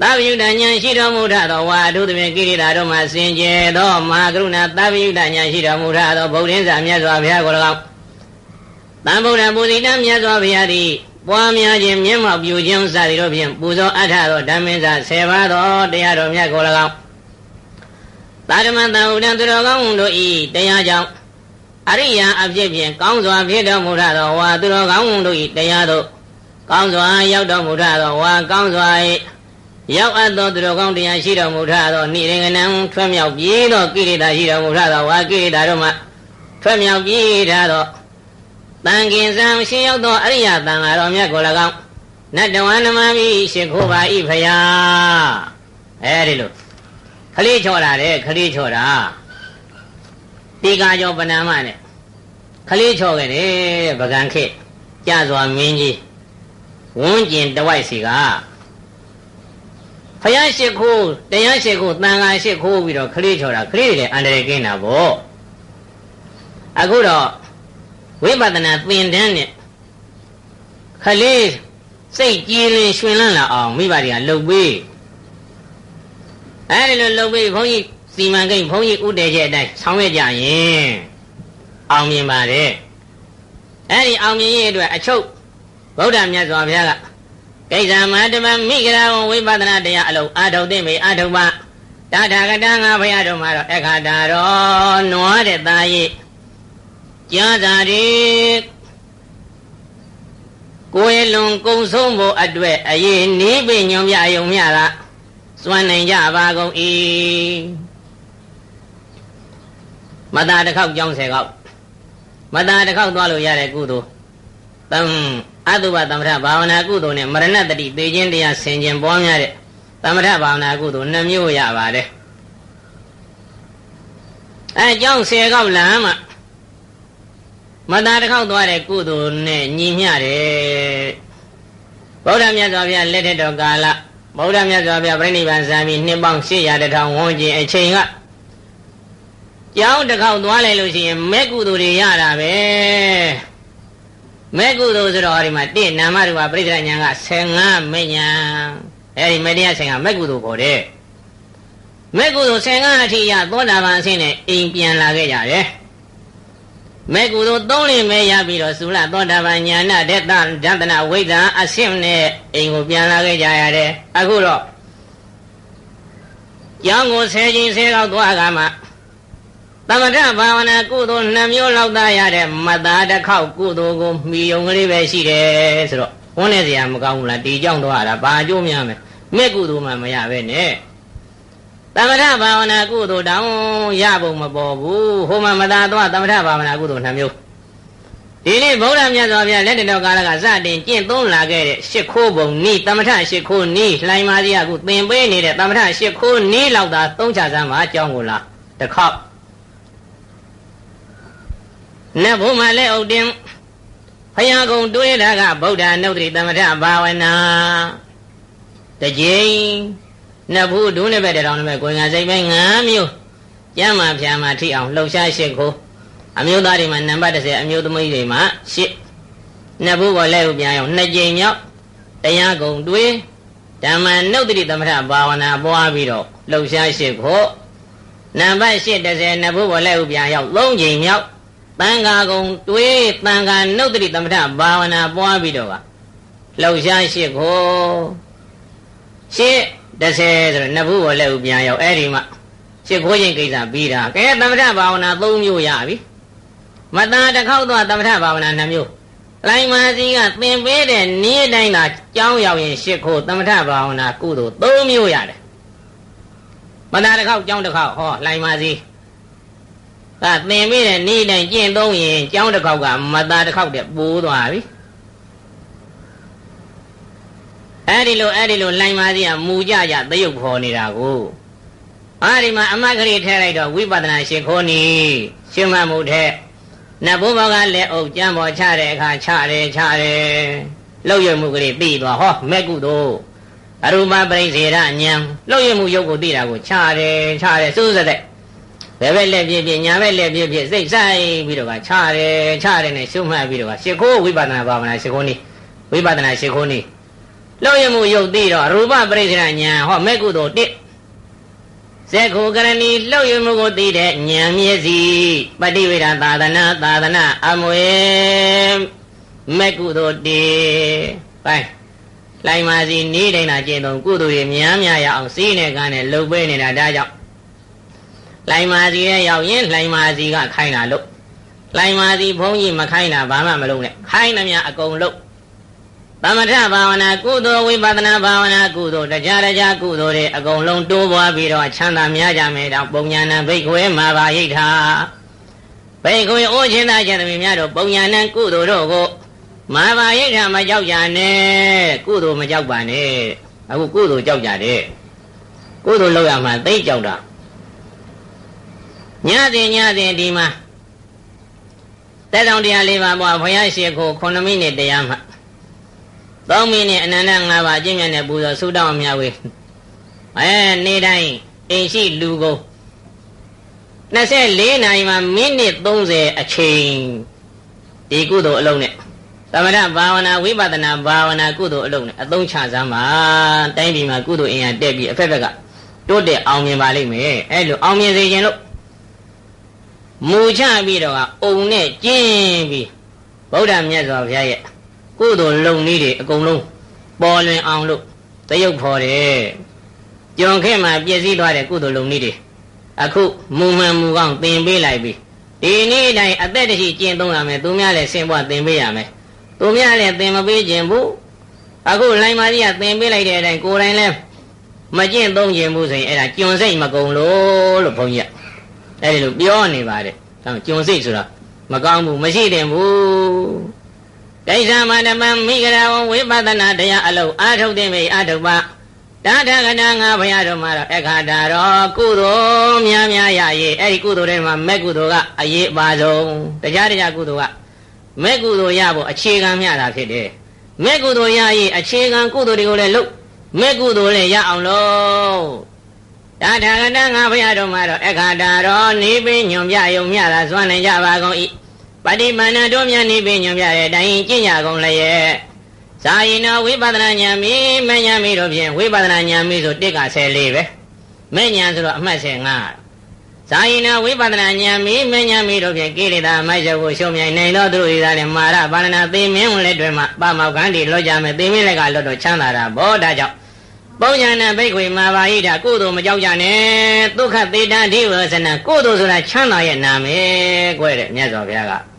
သဗ္ဗယုတဉာဏ်ရှိတော်မူထသောဝါအထုသဖြင့်ကိလေသာတို့မှဆင်ကျဲသောမဟာကရုဏာသဗ္ဗယုတဉာဏ်ရှိတော်မူထသောဗုဒ္ဓင်းစာမြတ်စွာဘုရားကို၎င်းတန်ဗုဒ္ဓပူဇိတမြတ်စွာဘုရားသည်ပွားများခြင်းမျက်မှောက်ပြုခြင်းစသည်တို့ဖြင့်ပူဇော်အပ်ထသောဓမ္မင်းစာ10ပါးသောတရားတော်မြတ်ကို၎င်း သာဓမ္မတန်ဥဒံသူတော်ကောင်းတို့ဤတရားကြောင့်အရိယာအဖြစ်ဖြင့်ကောင်းစွာဖြစ်တော်မူထသောဝါသူတော်ကောင်းတို့ဤတရားတို့ကောင်းစွာရောက်တော်မူထသောဝါကောင်းစွာရောက်အပ်သောသူတော်ကောင်းတရားရှိတော်မူထသောဏိရင်ကနံထွက်မြောက်ပြေးသောကိရိတာရှိတော်မူထသောဝါကိရိတာတို့မှထွက်မြောက်ပြေးထသောတန်ခင်စံရှင်ရောက်သောအရိယတန်ဃာတော်မြတ်ကို၎င်းနတ်တဝနမမိရှိခိုးပါဤဖယားအဲဒီလို ခလေးချော်တာတဲ့ခလေးချော်တာတိကာကျော်ပဏာမနဲ့ခလေးချော်ခဲ့တယ်ပကံခေကြစွာမင်းကြီးဝန်းကျင်တဝိုက်စီကဖယားရှိခိုးတရားရှိခိုးတန်ဃာရှိခိုးပြီးတော့ခလေးချော်တာခလေးတွေအန္တရာယ်ကင်းတာဗောအခုတော့ဝိပဿနာသင်တန်းနဲ့ခလေးစိတ်ကြည်လင်ရှင်လန်းလာအောင်မိဘတွေကလှုပ်ပေး အဲဒီလိုလှုပ်ပေးဘုန်းကြီးစီမံကိန်းဘုန်းကြီးဥတည်ချက်အတိုင်းဆောင်ရွက်ကြရင်အောင်မြင်ပါတယ်အဲဒီအောင်မြင်ရေးအတွက်အချုပ်ဗုဒ္ဓမြတ်စွာဘုရားကကိစ္စမတမမိဂရာဝဝိပဿနာတရားအလုံးအာထုတ်သိမေအာထုတ်ပါတထာဂတငါဘုရားတို့မှာတော့အခါတာတော်နွားတဲ့သားရည်ကြားတာတွေကိုယ်လွန်ကုံဆုံးဖို့အတွက်အရေးနီးပင်ညုံမြယုံမြတာ စွမ်းနိုင်ကြပါကုန်၏မသာတစ်ခေါက်ကြောင်းဆယ်ခေါက်မသာတစ်ခေါက်သွားလို့ရတဲ့ကုသိုလ်တံအတုပသမထဘာဝနာကုသိုလ်နဲ့မရဏတတိသေခြင်းတရားဆင်ခြင်းပွားများတဲ့သမထဘာဝနာကုသိုလ်နှမျိုးရပါတယ်အဲကြောင်းဆယ်ခေါက်လမ်းမှာမသာတစ်ခေါက်သွားတဲ့ကုသိုလ်နဲ့ညီမျှတယ်ဗုဒ္ဓမြတ်စွာဘုရားလက်ထက်တော်ကာလ ဗုဒ္ဓမြတ်စွာဘုရားပြိဋိဘံဇာမီနှစ်ပေါင်း800တောင်ဝန်းကျင်အချိန်ကကျောင်းတစ်ခေါက်သွားလိုက်လို့ရှိရင်မဲ့ကုသိုလ်တွေရတာပဲမဲ့ကုသိုလ်ဆိုတော့ဒီမှာတိနာမရူပပရိစ္ဆေညာက15မဉ္ညာအဲဒီမတရားဆင်ကမဲ့ကုသိုလ်ခေါ်တယ်မဲ့ကုသိုလ်15အထိရသောတာပန်အဆင့်နဲ့အိမ်ပြန်လာခဲ့ကြတယ် မေကုသိုလ်သုံးလင်မဲရပြီးတော့သုလသောတာပန်ညာနာဒေသဒန္တနာဝိဒ္ဓအဆင့်နဲ့အိမ်ကိုပြန်လာခဲ့ကြရတယ်အခုတော့ကျောင်းကိုဆယ်ချိန်ဆယ်လောက်သွားကမှသမထဘာဝနာကုသိုလ်နှမျိုးလောက်သားရတဲ့မသားတစ်ခေါက်ကုသိုလ်ကိုမိယုံကလေးပဲရှိတယ်ဆိုတော့ဝန်းနေစရာမကောင်းဘူးလားဒီကြောင့်တော့ရတာဘာအကျိုးများမယ်မဲ့ကုသိုလ်မှမရပဲနဲ့ သမထဘာဝနာကုသိုလ်တောင်ရဖို့မပေါ်ဘူးဟိုမှာမသာတော့သမထဘာဝနာကုသိုလ်နှမျိုးဒီနေ့ဗုဒ္ဓမြတ်စွာဘုရားလက်တတော်ကာလကစတင်ကျင့်သုံးလာခဲ့တဲ့ရှ िख ိုးပုံနိသမထရှ िख ိုးနိလှိုင်မာကြီးကခုသင်ပေးနေတဲ့သမထရှ िख ိုးနိလောက်သာသုံးချစမ်းမှာအကြောင်းကိုလားတစ်ခေါက်နတ်ဘုမလက်အုပ်တင်ဖယားကုံတွေးတာကဗုဒ္ဓနုဒ္ဓိသမထဘာဝနာတကြိမ် နှစ်ဘူးဒုနဲ့ပဲတထောင်နဲ့ပဲကိုယ်ငါစိတ်ပဲငါမျိုးကျမ်းမာဖြာမာထိအောင်လှုပ်ရှားရှစ်ကိုအမျိုးသားတွေမှာနံပါတ်30အမျိုးသမီးတွေမှာ8နှစ်ဘူးပေါ်လဲဥပြန်အောင်နှစ်ကြိမ်မြောက်တရားကုံတွေးဓမ္မနုဒ္ဓတိသမထဘာဝနာပွားပြီးတော့လှုပ်ရှားရှစ်ကိုနံပါတ်8 30နှစ်ဘူးပေါ်လဲဥပြန်ရောက်3ကြိမ်မြောက်တန်ခါကုံတွေးတန်ခါနုဒ္ဓတိသမထဘာဝနာပွားပြီးတော့ကလှုပ်ရှားရှစ်ကိုရှစ် 30ဆိုတော့နှစ်ဘူးပေါ်လက်ဥပြန်ရောက်အဲ့ဒီမှာရှစ်ခိုးခြင်းကိစ္စပြီးတာကဲသမထဘာဝနာ၃မျိုးရပြီမတန်တစ်ခေါက်တော့သမထဘာဝနာ2မျိုးလိုင်မာစီကသင်ပေးတဲ့နေ့တိုင်းသာကြောင်းရောက်ရင်ရှစ်ခိုးသမထဘာဝနာကုသိုလ်၃မျိုးရတယ်မတန်တစ်ခေါက်ကြောင်းတစ်ခေါက်ဟောလိုင်မာစီကသင်ပေးတဲ့နေ့တိုင်းကျင့်သုံးရင်ကြောင်းတစ်ခေါက်ကမတန်တစ်ခေါက်တည်းပိုးသွားပြီ အဲ့ဒီလိုအဲ့ဒီလိုလိုင်မာစီကမူကြကြသရုပ်ခေါ်နေတာကိုအဲ့ဒီမှာအမတ်ကလေးထဲလိုက်တော့ဝိပဿနာရှင်ခေါ်နေရှင်မမှုထဲနတ်ဘုဘောကလက်အုပ်ကြံပေါ်ချတဲ့အခါချတယ်ချတယ်လောက်ရမှုကလေးသိသွားဟောမဲ့ကုသိုလ်အရူပပရိစေရဉာဏ်လောက်ရမှုရုပ်ကိုသိတာကိုချတယ်ချတယ်စိုးစတဲ့ ဘယ်ဘက်လက်ပြည့်ပြည့်ညာဘက်လက်ပြည့်ပြည့်စိတ်ဆိုင်ပြီးတော့ကချတယ်ချတယ်နဲ့ရှုမှတ်ပြီးတော့ကရှ िख ိုးဝိပဿနာဘာဝနာရှ िख ိုးနည်းဝိပဿနာရှ िख ိုးနည်း လောက်ရမှုယုတ်သိတော့ရူပပရိစ္ဆေဉာဏ်ဟောမဲ့ကုသိုလ်တစ်ဇေခုကရဏီလောက်ရမှုကိုသိတဲ့ဉာဏ်မျက်စိပฏิဝေဒသာသနာသာသနာအမွေမဲ့ကုသိုလ်တစ်ပိုင်းလိုင်မာစီနေတိုင်းသာကျင့်သုံးကုသိုလ်တွေများများရအောင်စီးနေကန်းနဲ့လှုပ်ပေးနေတာဒါကြောင့်လိုင်မာစီရဲ့ရောက်ရင်လိုင်မာစီကခိုင်းတာလို့လိုင်မာစီဘုန်းကြီးမခိုင်းတာဘာမှမလုပ်နဲ့ခိုင်းသမျှအကုန်လုပ် သမထဘာဝနာကုသိုလ်ဝိပဿနာဘာဝနာကုသိုလ်တရားတရားကုသိုလ်တွေအကုန်လုံးတိုးပွားပြီးတော့ချမ်းသာများကြမယ်တော့ပုံညာဏဘိက္ခွေမှာပါရိဋ္ဌာဘိက္ခွေအိုးချင်းသားချက်သမီးများတို့ပုံညာဏကုသိုလ်တို့ကိုမာပါရိဋ္ဌာမကြောက်ကြနဲ့ကုသိုလ်မကြောက်ပါနဲ့အခုကုသိုလ်ကြောက်ကြတယ်ကုသိုလ်လောက်ရမှသိကြောက်တာညစဉ်ညစဉ်ဒီမှာတက်ဆောင်တရားလေးပါးဘုရားရှိခိုး9မိနစ်တရားမှာ 3မိနစ်အနန္တ5ပါးအကျင့်မြတ်နဲ့ပူဇော်ဆုတောင်းအမြဝေအဲနေ့တိုင်းအိမ်ရှိလူကို24နာရီမှာမိနစ်30အချိန်ဒီကုသိုလ်အလုံးနဲ့သမထဘာဝနာဝိပဿနာဘာဝနာကုသိုလ်အလုံးနဲ့အသုံးချစမ်းပါတိုင်းပြည်မှာကုသိုလ်အင်အားတက်ပြီးအဖက်ဖက်ကတိုးတက်အောင်မြင်ပါလိမ့်မယ်အဲလိုအောင်မြင်စေခြင်းလို့မူချပြီးတော့အုံနဲ့ကျင်းပြီးဗုဒ္ဓမြတ်စွာဘုရားရဲ့ ကုသိုလ်လုံနည်းတွေအကုန်လုံးပေါ်လွင်အောင်လို့တရုပ်ဖော်တယ်ကြုံခဲ့မှာပြည့်စည်သွားတဲ့ကုသိုလ်လုံနည်းတွေအခုမူမှန်မူကောင်းသင်ပေးလိုက်ပြီဒီနေ့တိုင်းအသက်တရှိကျင့်သုံးရမယ်သူများလည်းဆင်ပွားသင်ပေးရမယ်သူများလည်းသင်မပေးခြင်းဘူးအခုလိုင်းမာကြီးကသင်ပေးလိုက်တဲ့အတိုင်းကိုယ်တိုင်လည်းမကျင့်သုံးခြင်းဘူးဆိုရင်အဲ့ဒါကျွန်စိတ်မကုံလို့လို့ဘုန်းကြီးကအဲ့ဒီလိုပြောနေပါတယ်ဒါကျွန်စိတ်ဆိုတာမကောင်းဘူးမရှိတယ်ဘူး ဒိဋ္ဌမန္တမမိဂရဝဝိပဿနာတရားအလုံးအာထုတ်တဲ့မိအာထုတ်ပါတာထကနာငါဘုရားတော်မှာတော့အခါတာတော့ကုသိုလ်များများရရေးအဲ့ဒီကုသိုလ်တွေမှာမဲ့ကုသိုလ်ကအရေးပါဆုံးတရားတရားကုသိုလ်ကမဲ့ကုသိုလ်ရဖို့အခြေခံမျှတာဖြစ်တယ်မဲ့ကုသိုလ်ရရေးအခြေခံကုသိုလ်တွေကိုလည်းလုပ်မဲ့ကုသိုလ်လည်းရအောင်လို့တာထာဂတငါဘုရားတော်မှာတော့အခါတာတော့နေပင်ညွန်ပြယုံမြတာစွမ်းနိုင်ကြပါကုန်၏ ပฏิပန္နတို့မြတ်နေပင်ညွန်ပြတဲ့အတိုင်းကျင့်ကြကုန်လျက်ဇာယိနောဝိပဿနာဉာဏ်မိမဉာဏ်မိတို့ဖြင့်ဝိပဿနာဉာဏ်မိဆိုတစ်က14ပဲမဲ့ဉာဏ်ဆိုတော့အမှတ်15ဇာယိနာဝိပဿနာဉာဏ်မိမဉာဏ်မိတို့ဖြင့်ကိလေသာအမိုက်ရုပ်ကိုရှုံမြိုင်နိုင်သောသူတို့ဤသားလည်းမာရပါဏနာသိမင်းဝင်လက်တွေမှာပမောက္ခန္တိလွတ်ကြမယ်သိမင်းလက်ကလွတ်တော့ချမ်းသာတာဘောဒါကြောင့်ပုံညာဏဘိက္ခွေမာပါဟိတာကုသိုလ်မကြောက်ကြနဲ့ဒုက္ခသေတံဒိဝဇနကုသိုလ်ဆိုတာချမ်းသာရဲ့နာမည်ကွတဲ့မြတ်စွာဘုရားက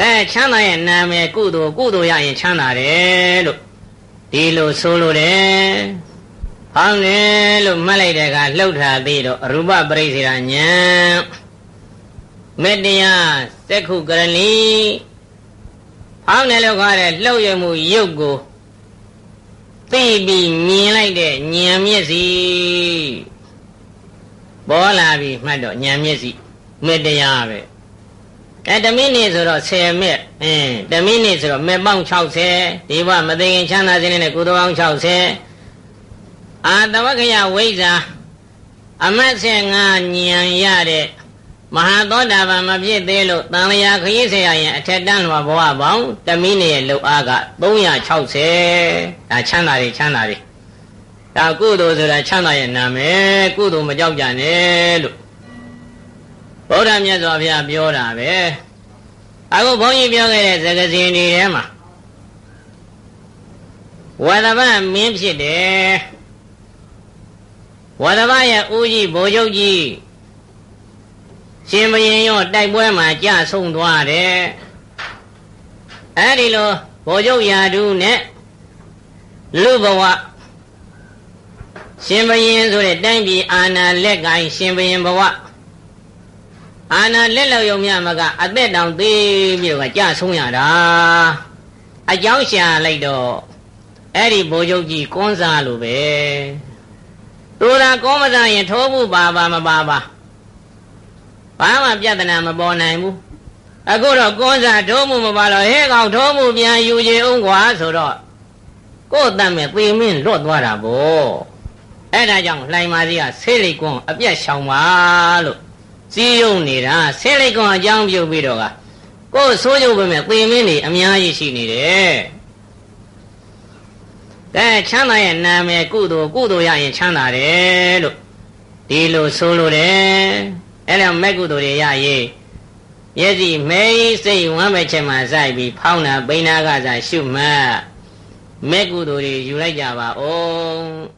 အဲချမ်းသာရဲ့နာမည်ကုသိုလ်ကုသိုလ်ရရင်ချမ်းသာတယ်လို့ဒီလိုဆိုလိုတယ်ဟောင်းတယ်လို့မှတ်လိုက်တဲ့အခါလှုပ်ထားပြီးတော့ရူပပရိစ္ဆေရဉာဏ်မေတ္တရားသက္ခုကရဏီဟောင်းတယ်လို့ခေါ်တဲ့လှုပ်ရမှုရုပ်ကိုသိပြီးမြင်လိုက်တဲ့ဉာဏ်မျက်စိပေါ်လာပြီးမှတ်တော့ဉာဏ်မျက်စိမေတ္တရားပဲ အဲတမိနစ်ဆိုတော့10မိနစ်အင်းတမိနစ်ဆိုတော့မေပေါင်း60ဒီဘမသိခင်ချမ်းသာခြင်းနဲ့ကုသိုလ်ပေါင်း60အာတဝကယဝိဇ္ဇာအမတ်15ဉာဏ်ရတဲ့မဟာသောတာပန်မဖြစ်သေးလို့တန်လျာခရီးဆရာရင်အထက်တန်းလွာဘဝပေါင်းတမိနစ်ရဲ့လောက်အားက360ဒါချမ်းသာတွေချမ်းသာတွေဒါကုသိုလ်ဆိုတာချမ်းသာရဲ့နာမည်ကုသိုလ်မကြောက်ကြနဲ့လို့ ဗုဒ္ဓမြတ်စွာဘုရားပြောတာပဲအခုဘုန်းကြီးပြောခဲ့တဲ့သက္ကစီတွေထဲမှာဝါဒဗမင်းဖြစ်တယ်ဝါဒဗရဲ့ဦးကြီးဘိုလ်ချုပ်ကြီးရှင်ဘရင်ရောတိုက်ပွဲမှာကြဆုံးသွားတယ်အဲဒီလိုဘိုလ်ချုပ်ရာထူးနဲ့လူဘဝရှင်ဘရင်ဆိုတဲ့တိုင်းပြည်အာဏာလက်ကိုင်းရှင်ဘရင်ဘဝ အာနာလက်လောက်ယုံမြမကအသက်တောင်သေးပြီးတော့ကြဆုံးရတာအကြောင်းရှာလိုက်တော့အဲ့ဒီဘိုးချုပ်ကြီးကွန်းစားလိုပဲတူတာကောမစားရင်ထိုးမှုပါပါမပါပါဘာမှပြဿနာမပေါ်နိုင်ဘူးအခုတော့ကွန်းစားထိုးမှုမပါတော့ဟဲ့ကောင်ထိုးမှုပြန်ယူကြအောင်ကွာဆိုတော့ကိုယ်တတ်မဲ့ပေမင်းလွတ်သွားတာဗောအဲ့ဒါကြောင့်လှိုင်မာကြီးကဆေးလိကွန်းအပြက်ရှောင်ပါလို့ စည်းရုံနေတာဆဲလိုက်ကောင်အကြောင်းပြုတ်ပြီးတော့ကကိုယ်ဆိုးကြုံပဲမဲ့သေမင်းတွေအများကြီးရှိနေတယ်တဲ့ချမ်းသာရဲ့နာမည်ကုသိုလ်ကုသိုလ်ရရင်ချမ်းသာတယ်လို့ဒီလိုဆိုလိုတယ်အဲ့ဒါမဲ့ကုသိုလ်တွေရရေးမျက်စိမဲစိတ်ဝမ်းပဲချက်မှစိုက်ပြီးဖောင်းတာပိန်းနာကစားရှုမှတ်မဲ့ကုသိုလ်တွေယူလိုက်ကြပါဦး